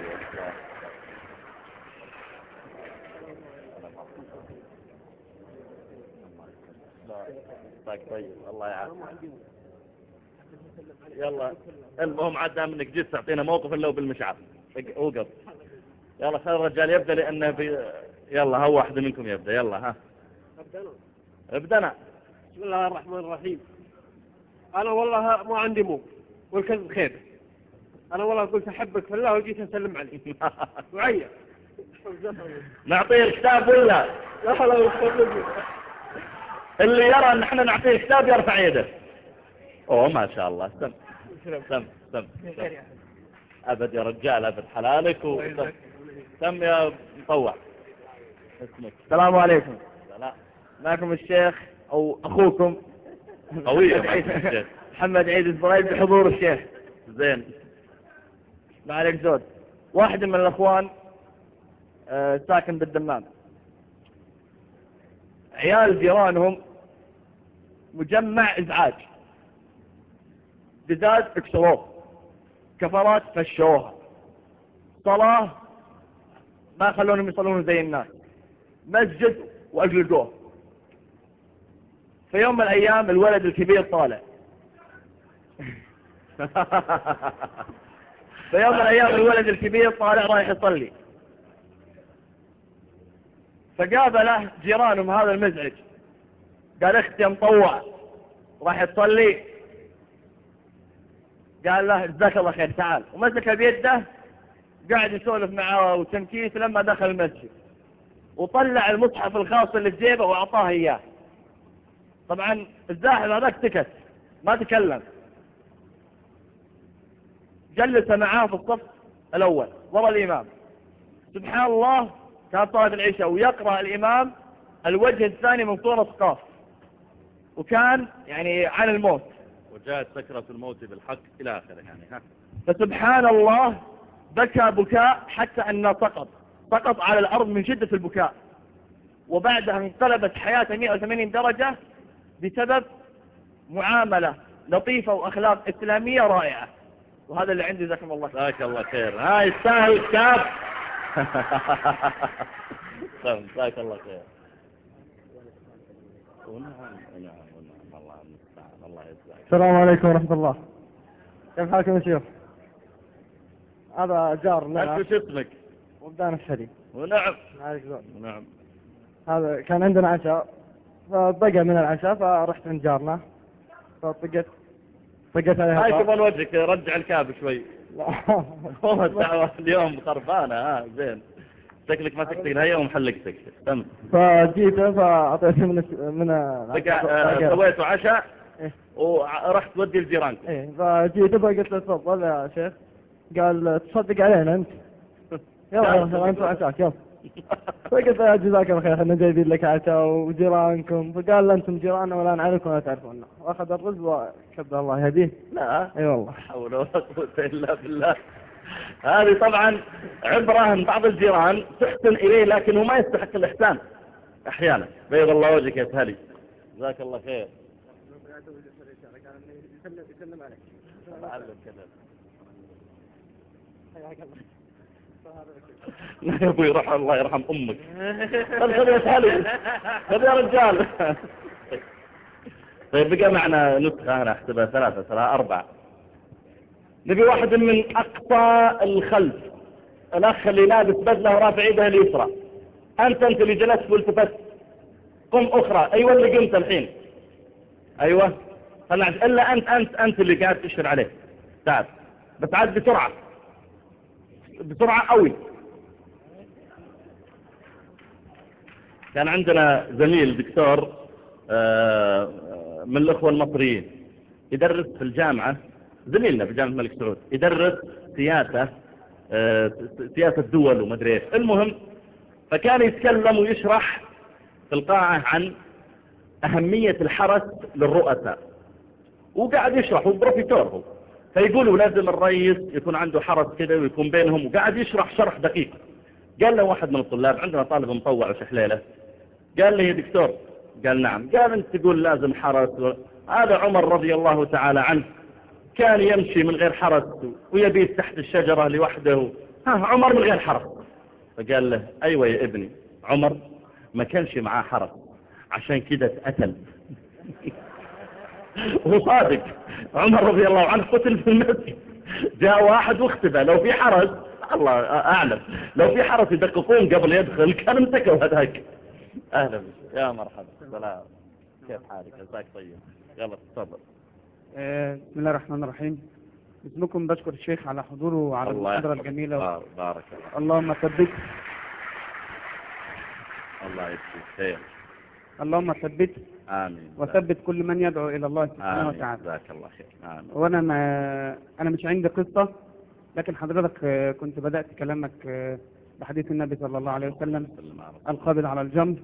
طيب الله يعافيك. يلا. المهم عاد إنك جيت تعطينا موقف إلا وبالمشعر. أوقف. يلا خير الرجال. يبدأ لأنه في يلا هو واحد منكم يبدأ. يلا ها. ابدنا ابدنا بسم الله الرحمن الرحيم. أنا والله ما عندي موقف والكذب خير. أنا والله قلت أحبك في الله وجيت أسلم عليك. وعيا. نعطيه الكتاب ولا؟ لا لا اللي يرى إن إحنا نعطيه كتاب يرفع يده. أوه ما شاء الله. سم. سم سم, أبد يا رجال أبد حلالك. وسم سم يا مطوع. اسمك. السلام عليكم. لا معكم الشيخ أو أخوكم. قوية محمد عيد الزرايب بحضور الشيخ. زين. ما عليك زود. واحد من الأخوان آه، ساكن بالدمام. عيال جيرانهم مجمع إزعاج. جداد اكسروه. كفرات فشوها. صلاة ما خلونهم يصلون زي الناس. مسجد واجلدوه في يوم من الأيام الولد الكبير طالع. في يوم من الأيام الولد الكبير طالع رايح يصلي. فقابله جيرانهم هذا المزعج. قال أختي مطوع راح تصلي؟ قال له جزاك الله خير تعال. ومسك بيده قاعد يسولف معه وتنكيس لما دخل المسجد. وطلع المصحف الخاص اللي في جيبه وأعطاه إياه. طبعا الزاحف هذاك سكت ما تكلم. جلس معاه في الصف الأول ورا الإمام. سبحان الله كان صلاة العشاء ويقرأ الإمام الوجه الثاني من سورة قاف. وكان يعني عن الموت. وجاءت سكرة الموت بالحق إلى آخره يعني ها. فسبحان الله بكى بكاء حتى أنه سقط. سقط على الأرض من شدة البكاء. وبعدها انقلبت حياته 180 درجة بسبب معاملة لطيفة وأخلاق إسلامية رائعة. وهذا اللي عندي جزاكم الله خير. جزاك الله خير. هاي يستاهل كتاب جزاك الله خير. ونعم ونعم ونعم الله المستعان الله يجزاك السلام عليكم ورحمة الله. كيف حالكم يا شيخ؟ هذا جار لنا أنت شو اسمك؟ وبدان الشريف ونعم. ونعم هذا كان عندنا عشاء فبقى من العشاء فرحت عند جارنا فطقت طقت عليها هاي. كمان وجهك رجع الكاب شوي. والله الدعوة اليوم خربانة. ها زين. شكلك ما تكتك الهيئة ومحلقتك تم. فجيته فأعطيته من من آه، سويتوا عشاء إيه. ورحت تودي لجيرانكم إيه فجيته فقلت له تفضل يا شيخ. قال تصدق علينا أنت. يلا يلا أنت عشاك يلا. فقلت له جزاك الله خير إحنا جايبين لك عشاء وجيرانكم. فقال لا أنتم جيراننا ولا نعرفكم ولا تعرفونا وأخذ الرز وكبر الله يهديه. لا. أي والله. حول ولا قوة إلا بالله. هذه طبعا عبرة من بعض الجيران تحسن إليه لكنه ما يستحق الإحسان. أحيانا. بيض الله وجهك يا سهلي. جزاك الله خير. كذا لا يا أبوي روح الله يرحم أمك. خذ يا سهلي خذ يا رجال. طيب بقى معنا نسخة أنا أحسبها ثلاثة ترى أربعة. نبي واحد من أقصى الخلف. الأخ اللي لابس بدلة ورافع ايده اليسرى أنت أنت اللي جلست والتفت. قم أخرى. أيوه اللي قمت الحين. أيوه. خلنا إلا أنت أنت أنت اللي قاعد تشر عليه. تعال. بس عاد بسرعة. بسرعة قوي. كان عندنا زميل دكتور آه، من الأخوة المصريين يدرس في الجامعة زميلنا في جامعة الملك سعود يدرس سياسة آه، سياسة دول ومدري إيش. المهم فكان يتكلم ويشرح في القاعة عن أهمية الحرس للرؤساء. وقاعد يشرح هو بروفيسور هو. فيقولوا لازم الرئيس يكون عنده حرس كده ويكون بينهم وقاعد يشرح شرح دقيق. قال له واحد من الطلاب عندنا طالب مطوع وشحليله قال لي يا دكتور قال نعم. قال أنت تقول لازم حرس و... هذا عمر رضي الله تعالى عنه. كان يمشي من غير حرس ويبيت تحت الشجرة لوحده. ها عمر من غير حرس. فقال له أيوه يا ابني عمر ما كانش معاه حرس. عشان كده اتقتل. وهو صادق عمر رضي الله عنه قتل في المسجد. جاء واحد واختبى لو في حرس الله أعلم. لو في حرس يدققون قبل يدخل كان امسكوا هذاك. أهلا بك. يا مرحبا. سلام. كيف حالك؟ عساك طيب؟ يلا تفضل. آه، بسم الله الرحمن الرحيم. باسمكم بشكر الشيخ على حضوره وعلى المحاضرة. الجميلة. بار- بارك الله اللهم ثبت الله يجزيك خير. اللهم ثبت. آمين. وثبت كل من يدعو إلى الله سبحانه وتعالى. جزاك الله خير. آمين. وأنا ما أنا مش عندي قصة لكن حضرتك آه، كنت بدأت كلامك آه، بحديث النبي صلى الله عليه وسلم القابض على الجمر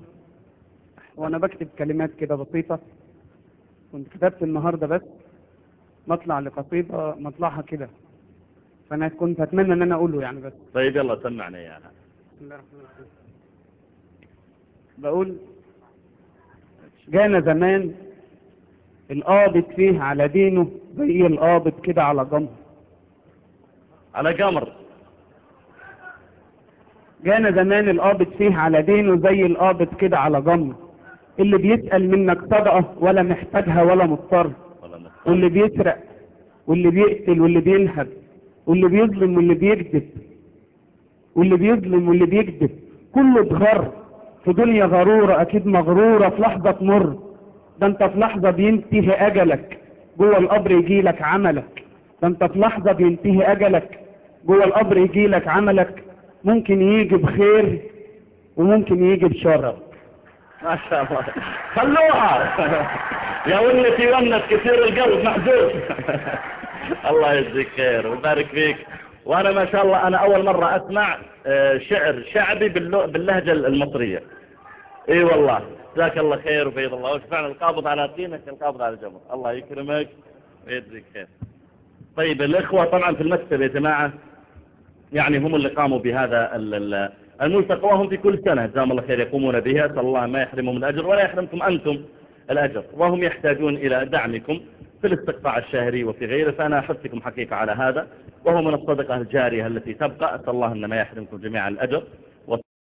وأنا بكتب كلمات كده بسيطة. كنت كتبت النهاردة بس مطلع لقصيدة مطلعها كده. فأنا كنت أتمنى إن أنا أقوله يعني بس. طيب يلا سمعنا اياها بسم الله الرحمن الرحيم بقول جانا زمان القابض فيه على دينه زي القابض كده على جمر. على قمر جانا زمان القابض فيه على دينه زي القابض كده على جمر. اللي بيسأل منك صدقة ولا محتاجها ولا مضطر. واللي بيسرق واللي بيقتل واللي بينهب واللي بيظلم واللي بيكذب. واللي بيظلم واللي بيكذب. كله اتغر. في دنيا غرورة أكيد مغرورة في لحظة تمر. ده أنت في لحظة بينتهي أجلك. جوه القبر يجي لك عملك. ده أنت في لحظة بينتهي أجلك. جوه القبر يجي لك عملك. ممكن يجي بخير وممكن يجي بشر. ما شاء الله. خلوها. يا ولتي ونت كثير القلب محزون الله يجزيك خير ويبارك فيك. وأنا ما شاء الله أنا أول مرة أسمع آه، شعر شعبي باللهجة المصرية. إي والله. جزاك الله خير وبيض الله. وش فعلا القابض على طينك القابض على جمر الله يكرمك ويجزيك خير. طيب الإخوة طبعا في المكتب يا جماعة يعني هم اللي قاموا بهذا ال- ال- الملتقى وهم في كل سنة جزاهم الله خير يقومون بها. أسأل الله ما يحرمهم الأجر ولا يحرمكم أنتم الأجر. وهم يحتاجون إلى دعمكم في الاستقطاع الشهري وفي غيره. فأنا أحثكم حقيقة على هذا. وهو من الصدقة الجارية التي تبقى. أسأل الله أن ما يحرمكم جميعا الأجر.